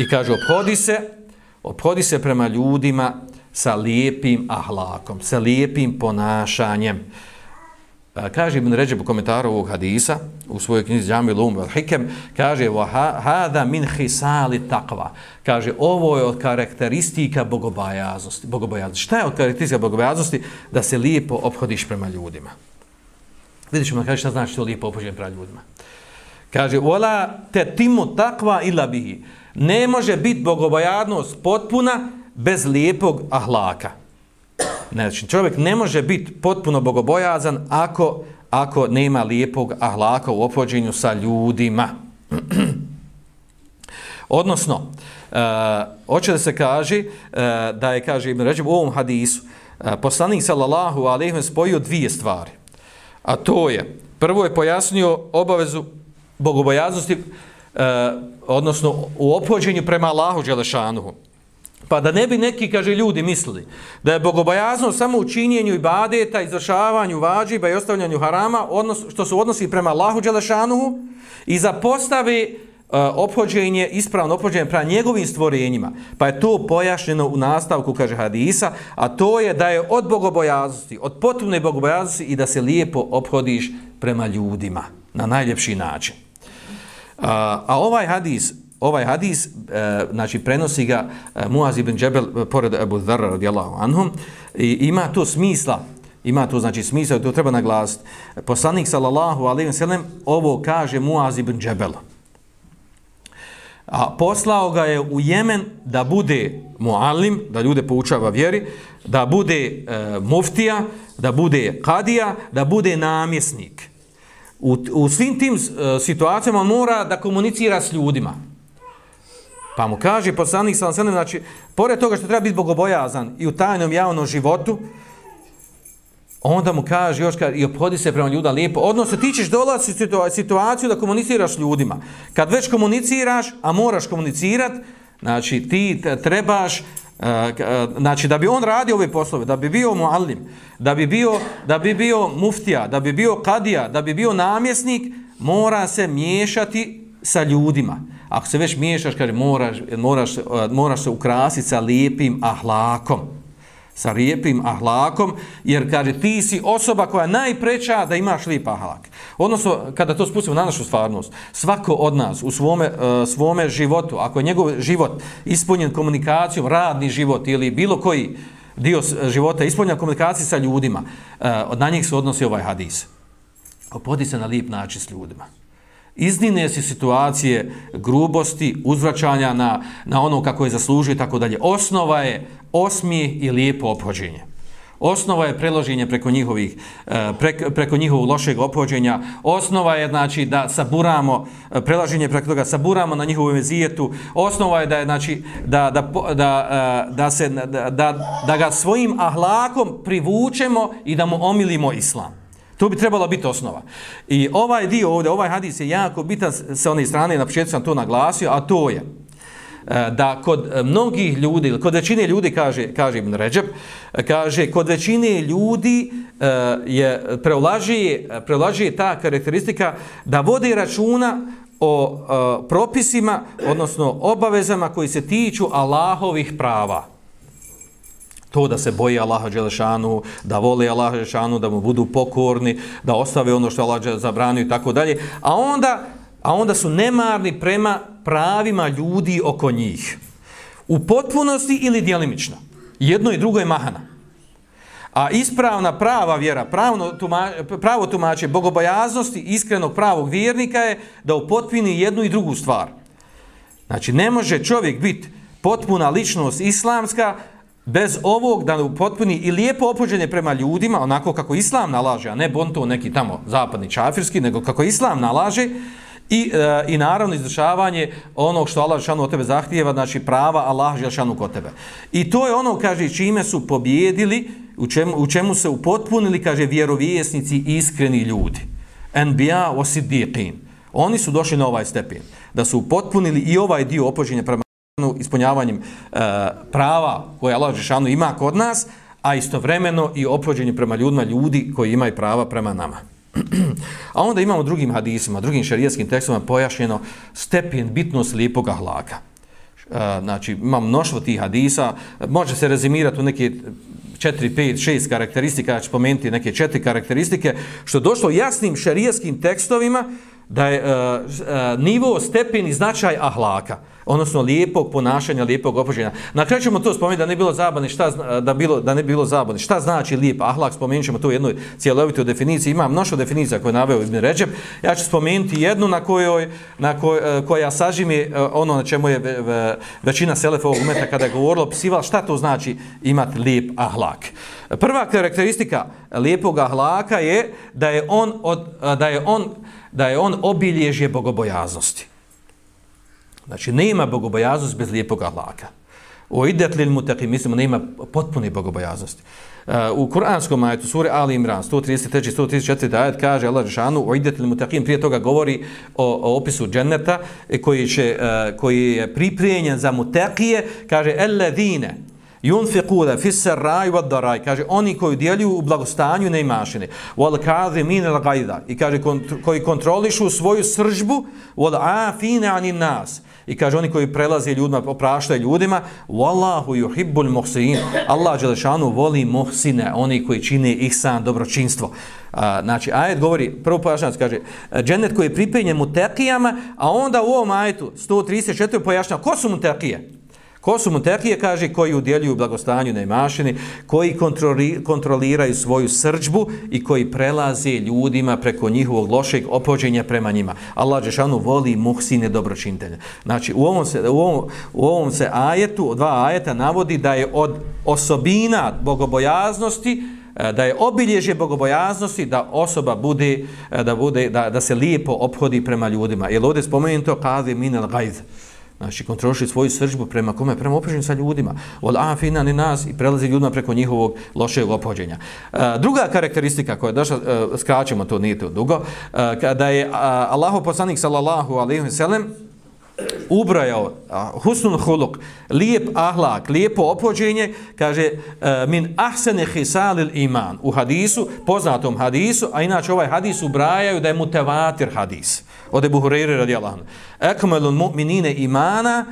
I kaže, obhodi se, obhodi se prema ljudima sa lijepim ahlakom, sa lijepim ponašanjem. E, kaže Ibn Ređeb u komentaru ovog hadisa, u svojoj knjizi Džamil Um al Hikem, kaže hada min hisali takva. Kaže, ovo je od karakteristika bogobojaznosti. bogobojaznosti. Šta je od karakteristika bogobojaznosti? Da se lijepo ophodiš prema ljudima. Vidjet ćemo kaže šta znači to lijepo ophođenje prema ljudima. Kaže, vola te timu takva ila bihi ne može biti bogobojaznost potpuna bez lijepog ahlaka. Znači, čovjek ne može biti potpuno bogobojazan ako, ako nema lijepog ahlaka u opođenju sa ljudima. Odnosno, uh, hoće da se kaže uh, da je, kaže Ibn Ređib, u ovom hadisu, uh, poslanik sallallahu alaihi spojio dvije stvari. A to je, prvo je pojasnio obavezu bogobojaznosti E, odnosno u opođenju prema Allahu Đelešanuhu. Pa da ne bi neki, kaže ljudi, mislili da je bogobojazno samo u činjenju ibadeta, izvršavanju vađiba i ostavljanju harama, odnos, što su odnosi prema Allahu Đelešanuhu i zapostavi e, uh, opođenje, ispravno opođenje prema njegovim stvorenjima. Pa je to pojašnjeno u nastavku, kaže hadisa, a to je da je od bogobojaznosti, od potpune bogobojaznosti i da se lijepo ophodiš prema ljudima na najljepši način. A, a ovaj hadis, ovaj hadis, e, znači prenosi ga e, Muaz ibn Džebel e, pored Abu Dharra radijallahu anhum i ima to smisla, ima to znači smisla, to treba naglasiti. Poslanik sallallahu alejhi ve sellem ovo kaže Muaz ibn Džebel. A poslao ga je u Jemen da bude muallim, da ljude poučava vjeri, da bude e, muftija, da bude kadija, da bude namjesnik u, u svim tim uh, situacijama mora da komunicira s ljudima. Pa mu kaže poslanik sa Anselem, znači pored toga što treba biti bogobojazan i u tajnom javnom životu, onda mu kaže još kad i obhodi se prema ljuda lijepo, odnosno ti ćeš dolaziti u situaciju da komuniciraš s ljudima. Kad već komuniciraš, a moraš komunicirat, znači ti trebaš Uh, znači da bi on radio ove poslove, da bi bio muallim, da bi bio, da bi bio muftija, da bi bio kadija, da bi bio namjesnik, mora se miješati sa ljudima. Ako se već miješaš, kaže, moraš, moraš, moraš se ukrasiti sa lijepim ahlakom. Sa lijepim ahlakom, jer kaže, ti si osoba koja najpreća da imaš lijep ahlak. Odnosno, kada to spustimo na našu stvarnost, svako od nas u svome, uh, svome životu, ako je njegov život ispunjen komunikacijom, radni život ili bilo koji dio e, života ispunjen komunikacijom sa ljudima, uh, na njih se odnosi ovaj hadis. Opodi se na lijep način s ljudima iznine se situacije grubosti, uzvraćanja na, na ono kako je zaslužio i tako dalje. Osnova je osmijeh i lijepo obhođenje. Osnova je preloženje preko njihovih e, preko, preko njihovog lošeg opođenja. Osnova je znači da saburamo e, prelaženje preko toga saburamo na njihovu vezijetu. Osnova je da je znači da da da e, da se da, da, da ga svojim ahlakom privučemo i da mu omilimo islam. To bi trebalo biti osnova. I ovaj dio ovdje, ovaj hadis je jako bitan sa one strane, na početku sam to naglasio, a to je e, da kod e, mnogih ljudi, ili kod većine ljudi, kaže, kaže Ibn Ređeb, e, kaže, kod većine ljudi je preulaži, preulaži ta karakteristika da vodi računa o propisima, odnosno obavezama koji se tiču Allahovih prava to da se boji Allaha Đelešanu, da voli Allaha Đelešanu, da mu budu pokorni, da ostave ono što Allah zabranio i tako dalje. A onda, a onda su nemarni prema pravima ljudi oko njih. U potpunosti ili dijelimično. Jedno i drugo je mahana. A ispravna prava vjera, pravno tuma, pravo tumače bogobojaznosti iskrenog pravog vjernika je da upotpini jednu i drugu stvar. Znači, ne može čovjek biti potpuna ličnost islamska, bez ovog da upotpuni i lijepo opođenje prema ljudima, onako kako islam nalaže, a ne bonto neki tamo zapadni čafirski, nego kako islam nalaže, i, e, i naravno izvršavanje onog što Allah Žešanu od tebe zahtijeva, znači prava Allah Žešanu kod tebe. I to je ono, kaže, čime su pobjedili, u čemu, u čemu se upotpunili, kaže, vjerovijesnici, iskreni ljudi. NBA osidiqin. Oni su došli na ovaj stepen. Da su upotpunili i ovaj dio opođenja prema ispunjavanjem e, prava koje Allah Žešanu ima kod nas, a istovremeno i opođenje prema ljudima, ljudi koji imaju prava prema nama. a onda imamo drugim hadisima, drugim šarijetskim tekstovima pojašnjeno stepen bitnost lijepog ahlaka. E, znači, ima mnoštvo tih hadisa, može se rezimirati u neke 4, 5, 6 karakteristika, ja ću pomenuti neke četiri karakteristike, što došlo jasnim šarijetskim tekstovima da je uh, uh, nivo, stepen i značaj ahlaka odnosno lijepog ponašanja, lijepog opođenja. Na kraju ćemo to spomenuti da ne bilo zabavni, šta da bilo da ne bilo zabavni. Šta znači lijep ahlak? Spomenućemo to u jednoj cjelovitoj definiciji. Ima mnoštvo definicija koje naveo Ibn Ređep. Ja ću spomenuti jednu na kojoj na koj, e, koja sažimi ono na čemu je većina selefa ovog umeta kada je govorilo psival šta to znači imati lijep ahlak. Prva karakteristika lijepog ahlaka je da je on od, da je on da je on obilježje bogobojaznosti. Znači, nema bogobojaznost bez lijepog ahlaka. U idet lil mislimo, nema potpune bogobojaznosti. Uh, u kuranskom ajetu, suri Ali Imran, 133. 134. ajet kaže Allah Žešanu, u idet lil mutaqim, prije toga govori o, o opisu dženneta e, koji, će, uh, koji je pripremljen za mutakije, kaže, elledine, yunfiquna fi sarai wad darai kaže oni koji djeluju u blagostanju ne imašine wal kadhimin al ghaida i kaže koji kontrolišu svoju sržbu wal afina anin nas I kaže oni koji prelaze ljudima, opraštaju ljudima, Wallahu yuhibbul muhsin. Allah dželešanu voli muhsine, oni koji čine ihsan, dobročinstvo. A, znači, ajet govori, prvo pojašnjavac kaže, džennet koji je pripenjen mutekijama, a onda u ovom ajetu, 134. pojašnjava, ko su mutekije? Ko su mutekije, kaže, koji udjeljuju blagostanju na imašini, koji kontroli, kontroliraju svoju srđbu i koji prelaze ljudima preko njihovog lošeg opođenja prema njima. Allah Žešanu voli muhsine dobročintelje. Znači, u ovom, se, u, ovom, u ovom se ajetu, dva ajeta, navodi da je od osobina bogobojaznosti e, da je obilježje bogobojaznosti da osoba bude, e, da, bude da, da se lijepo ophodi prema ljudima. Jer ovdje spomenuto kazi minel gajz. Znači, kontroliši svoju sržbu prema kome? Prema opođenju sa ljudima. Od afina ni nas i prelazi ljudima preko njihovog lošeg opođenja. E, druga karakteristika koja je došla, e, skraćemo to, nije to dugo, e, kada je Allahu poslanik sallallahu alaihi wa sallam ubrojao husnul huluk, lijep ahlak, lijepo opođenje, kaže min ahsene hisalil iman u hadisu, poznatom hadisu, a inače ovaj hadis ubrajaju da je mutevatir hadis. Od Ode Buhureyre radijallahu. Ekmelun mu'minine imana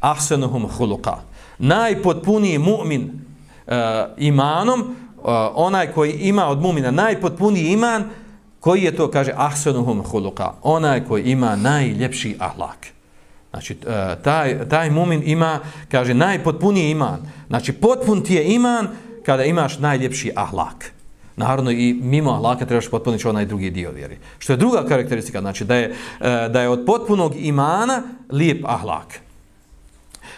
ahsenuhum huluka. Najpotpuniji mu'min uh, imanom, uh, onaj koji ima od mu'mina najpotpuniji iman, koji je to, kaže, ahsenuhum huluka. Onaj koji ima najljepši ahlak. Znači, e, taj, taj mumin ima, kaže, najpotpuniji iman. Znači, potpun ti je iman kada imaš najljepši ahlak. Naravno, i mimo ahlaka trebaš potpuniti onaj drugi dio vjeri. Što je druga karakteristika, znači, da je, e, da je od potpunog imana lijep ahlak.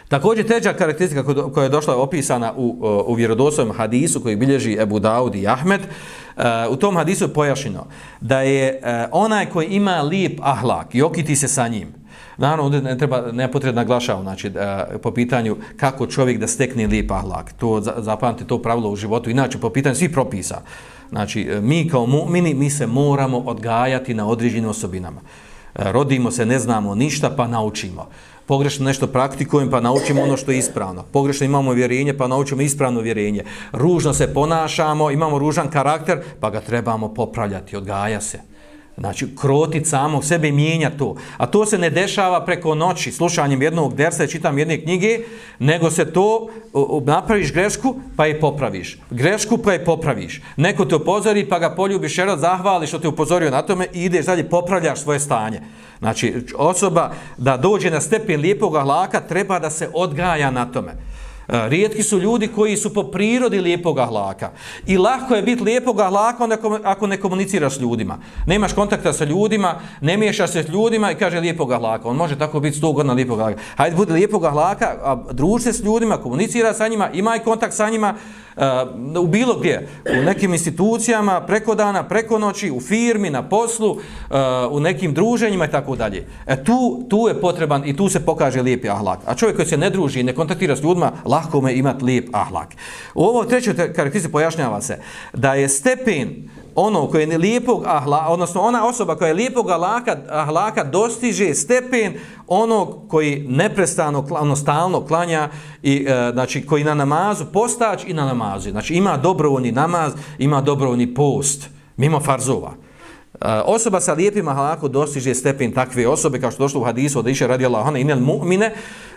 Također, treća karakteristika koja je došla opisana u, e, u vjerodoslovnom hadisu koji bilježi Ebu Daud i Ahmed, e, u tom hadisu je pojašeno da je onaj koji ima lijep ahlak i okiti se sa njim, Naravno, ovdje ne treba, ne potrebno naglašao, znači, e, po pitanju kako čovjek da stekne lijep ahlak. To zapamte to pravilo u životu. Inače, po pitanju svih propisa. Znači, e, mi kao mu'mini, mi se moramo odgajati na određenim osobinama. E, rodimo se, ne znamo ništa, pa naučimo. Pogrešno nešto praktikujem, pa naučimo ono što je ispravno. Pogrešno imamo vjerenje, pa naučimo ispravno vjerenje. Ružno se ponašamo, imamo ružan karakter, pa ga trebamo popravljati, odgaja se. Znači, krotit samog sebe i mijenja to. A to se ne dešava preko noći, slušanjem jednog dersa i čitam jedne knjige, nego se to, napraviš grešku, pa je popraviš. Grešku, pa je popraviš. Neko te upozori, pa ga poljubiš, jer zahvali što te upozorio na tome i ideš dalje, popravljaš svoje stanje. Znači, osoba da dođe na stepen lijepog ahlaka, treba da se odgaja na tome. Rijetki su ljudi koji su po prirodi lijepog ahlaka. I lako je biti lijepog ahlaka ako ne komuniciraš s ljudima. Nemaš kontakta sa ljudima, ne miješaš se s ljudima i kaže lijepog ahlaka. On može tako biti 100 godina lijepog ahlaka. Hajde, budi lijepog ahlaka, druži se s ljudima, komunicira sa njima, imaj kontakt sa njima, Eh, u bilo gdje, u nekim institucijama, preko dana, preko noći, u firmi, na poslu, eh, u nekim druženjima i tako dalje. E tu, tu je potreban i tu se pokaže lijepi ahlak. A čovjek koji se ne druži i ne kontaktira s ljudima, lahko me imati lijep ahlak. U ovo trećoj karakteristici pojašnjava se da je stepen ono koje je lijepog ahla, odnosno ona osoba koja je lijepog ahlaka, ahlaka dostiže stepen onog koji neprestano, ono stalno klanja i e, znači koji na namazu postać i na namazu. Znači ima dobrovoljni namaz, ima dobrovoljni post mimo farzova. E, osoba sa lijepim ahlakom dostiže stepen takve osobe kao što došlo u hadisu od Iša radijallahu anha inel mu'mine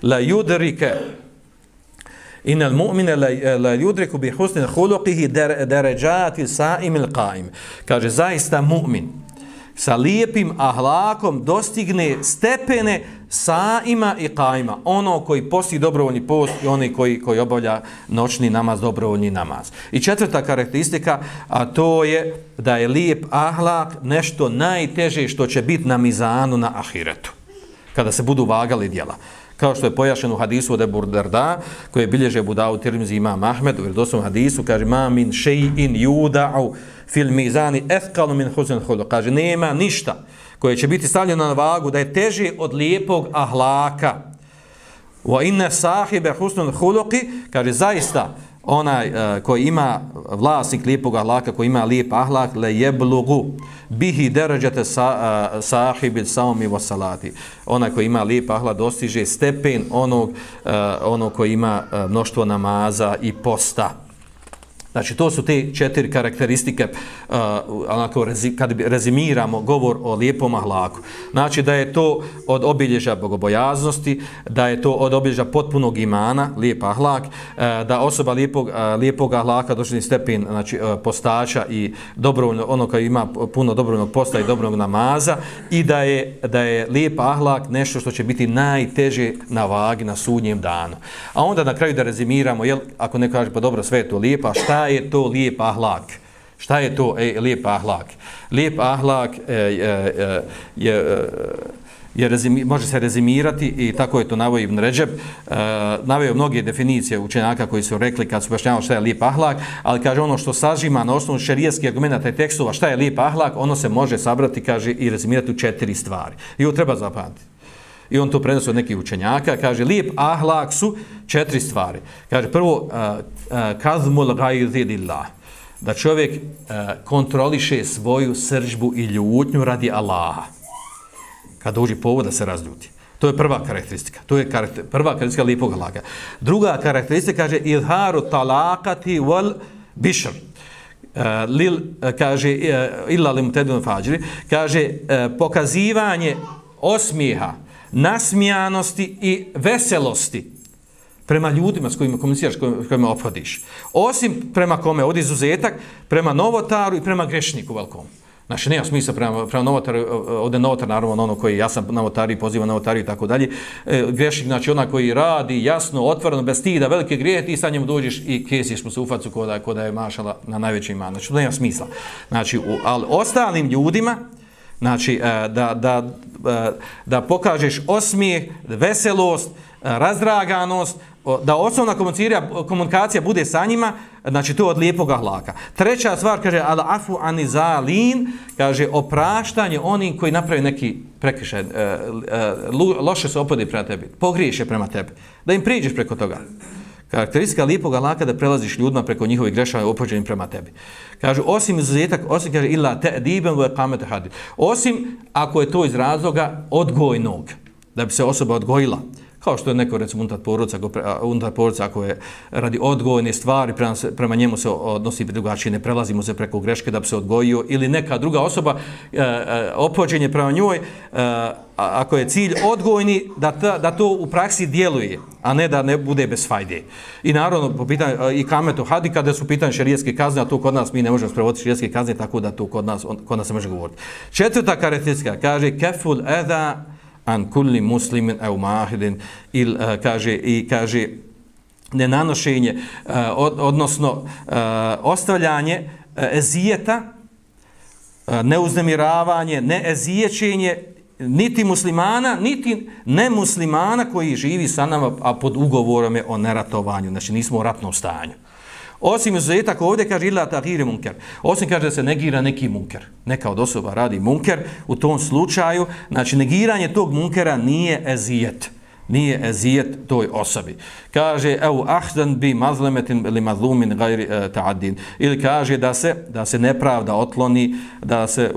la yudrike Inal mu'mine la yudriku bi husni khuluqihi darajati sa'im al-qa'im. Kaže zaista mu'min sa lijepim ahlakom dostigne stepene sa'ima i qa'ima. Ono koji posti dobrovoljni post i oni koji koji obavlja noćni namaz, dobrovoljni namaz. I četvrta karakteristika, a to je da je lijep ahlak nešto najteže što će biti na mizanu na ahiretu. Kada se budu vagali djela kao što je pojašen u hadisu od Ebu Darda, koje je bilježe Budavu Tirmizi ima Mahmed, u vredosnom hadisu, kaže, ma min še'in juda'u fil mizani ethkalu min husen hulu. Kaže, nema ništa koje će biti stavljeno na vagu da je teže od lijepog ahlaka. Wa inne sahibe husnun huluki, kaže, zaista, onaj uh, koji ima vlasnik lijepog ahlaka, koji ima lijep ahlak, le jeblugu bihi deređate sa, uh, sahibi saumi wa salati. Onaj koji ima lijep ahlak dostiže stepen onog, uh, onog koji ima uh, mnoštvo namaza i posta. Znači, to su te četiri karakteristike, uh, onako, rezi, kad rezimiramo govor o lijepom ahlaku. Znači, da je to od obilježa bogobojaznosti, da je to od obilježa potpunog imana, lijep ahlak, uh, da osoba lijepog, uh, lijepog ahlaka došli stepen znači, uh, postača i dobrovoljno, ono koji ima puno dobrovoljnog posta i dobrovoljnog namaza i da je, da je lijep ahlak nešto što će biti najteže na vagi na sudnjem danu. A onda na kraju da rezimiramo, jel, ako neko kaže, pa dobro, sve je to lijepa, šta je to lijep ahlak? Šta je to e, lijep ahlak? Lijep ahlak e, e, e, je, e, rezimi, može se rezimirati i tako je to navoj Ibn Ređeb. E, navio mnoge definicije učenjaka koji su rekli kad su bašnjavali šta je lijep ahlak, ali kaže ono što sažima na osnovu šerijskih argumenta i tekstova šta je lijep ahlak, ono se može sabrati kaže i rezimirati u četiri stvari. I ovo treba zapamtiti. I on to prenosi od nekih učenjaka. Kaže, lijep ahlak su četiri stvari. Kaže, prvo, eh, eh, kazmul gajzi kazmul. Da čovjek uh, kontroliše svoju sržbu i ljutnju radi Allaha kad dođe povod da se razljuti. To je prva karakteristika. To je karakter, prva karakteristika lijepog ahlaka. Druga karakteristika kaže izharu talakati wal bishr. Uh, lil, uh, kaže uh, illa lim tedun fađri, kaže uh, pokazivanje osmijeha, nasmijanosti i veselosti prema ljudima s kojima komuniciraš, s kojima ophodiš. Osim prema kome od izuzetak, prema novotaru i prema grešniku velkom. Znači, nema smisla prema, prema novotaru, ovdje novotar, naravno, ono koji ja sam novotari, poziva novotari i tako dalje. E, grešnik, znači, ona koji radi jasno, otvoreno, bez stida, velike grije, ti sa njemu dođeš i kesiš mu se u facu koda, koda je mašala na najveći iman. Znači, nema smisla. Znači, u, ali ostalim ljudima, znači, e, da, da, e, da pokažeš osmijeh, veselost, e, razdraganost, da osnovna komunikacija komunikacija bude sa njima, znači to od lijepog ahlaka. Treća stvar kaže al afu anizalin, kaže opraštanje onim koji napravi neki prekršaj, loše se opodi prema tebi, pogriješe prema tebi, da im priđeš preko toga. Karakteristika lijepog Allaha da prelaziš ljudima preko njihovih grešaka opođenim prema tebi. Kaže, osim izuzetak, osim kaže illa te diben ve kamete hadid. Osim ako je to iz razloga odgojnog, da bi se osoba odgojila kao što je neko recimo unutar porodca, unutar porodca ako je radi odgojne stvari prema, prema njemu se odnosi drugačije, ne prelazimo se preko greške da bi se odgojio ili neka druga osoba e, e, opođenje prema njoj e, ako je cilj odgojni da, ta, da to u praksi djeluje a ne da ne bude bez fajde. I naravno, po pitanju, e, i kametu hadi, kada su pitanje šerijetske kazne, a to kod nas mi ne možemo sprevoditi šerijetske kazne, tako da to kod nas, kod nas se može govoriti. Četvrta karakteristika, kaže, keful eda an kulli muslimin au mahidin. Il uh, kaže i kaže nenanošenje uh, od, odnosno uh, ostavljanje uh, ezijeta uh, neuznemiravanje neezijećenje niti muslimana niti nemuslimana koji živi sa nama a pod ugovorom je o neratovanju. Znači nismo u ratnom stanju. Osim izuzetak ovdje kaže ila tahiri munker. Osim kaže da se negira neki munker. Neka od osoba radi munker. U tom slučaju, znači negiranje tog munkera nije ezijet. Nije ezijet toj osobi. Kaže, evo, ahdan bi mazlemetin li mazlumin ghairi uh, e, ta'adin. Ili kaže da se, da se nepravda otloni, da se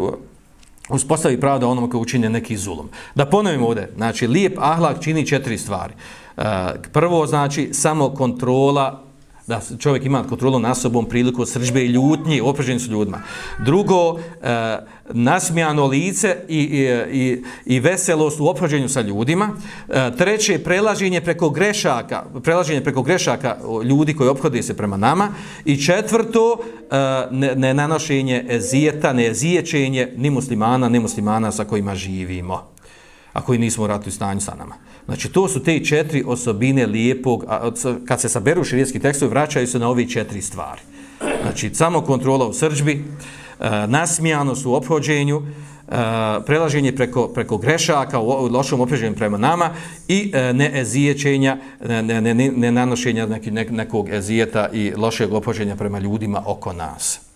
uspostavi pravda onom koji učini neki zulum. Da ponovimo ovdje, znači, lijep ahlak čini četiri stvari. Uh, prvo, znači, samo kontrola da čovjek ima kontrolu na sobom priliku sržbe i ljutnje, opraženi su ljudima. Drugo, e, nasmijano lice i, i, i, i veselost u opraženju sa ljudima. E, treće, prelaženje preko grešaka, prelaženje preko grešaka ljudi koji obhode se prema nama. I četvrto, e, ne, ne nanošenje ezijeta, ne eziječenje ni muslimana, ni muslimana sa kojima živimo a koji nismo u ratu stanju sa nama. Znači, to su te četiri osobine lijepog, a kad se saberu širijetski tekstovi, vraćaju se na ove četiri stvari. Znači, samo kontrola u srđbi, e, nasmijanost u obhođenju, e, prelaženje preko, preko grešaka u lošom obhođenju prema nama i e, neezijećenja, ne, ne, ne, ne nanošenja neki, nekog ezijeta i lošeg obhođenja prema ljudima oko nas.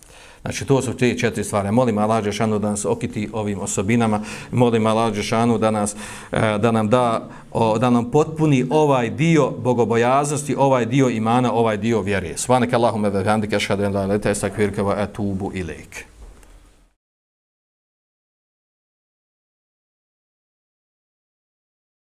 Znači, to su te četiri stvari. Molim Allah Đešanu da nas okiti ovim osobinama. Molim Allah Đešanu da, nas, e, da nam da, da nam potpuni ovaj dio bogobojaznosti, ovaj dio imana, ovaj dio vjere. Svanak Allahume ve hamdike, šhadu en la leta, estakvirka va etubu ilik.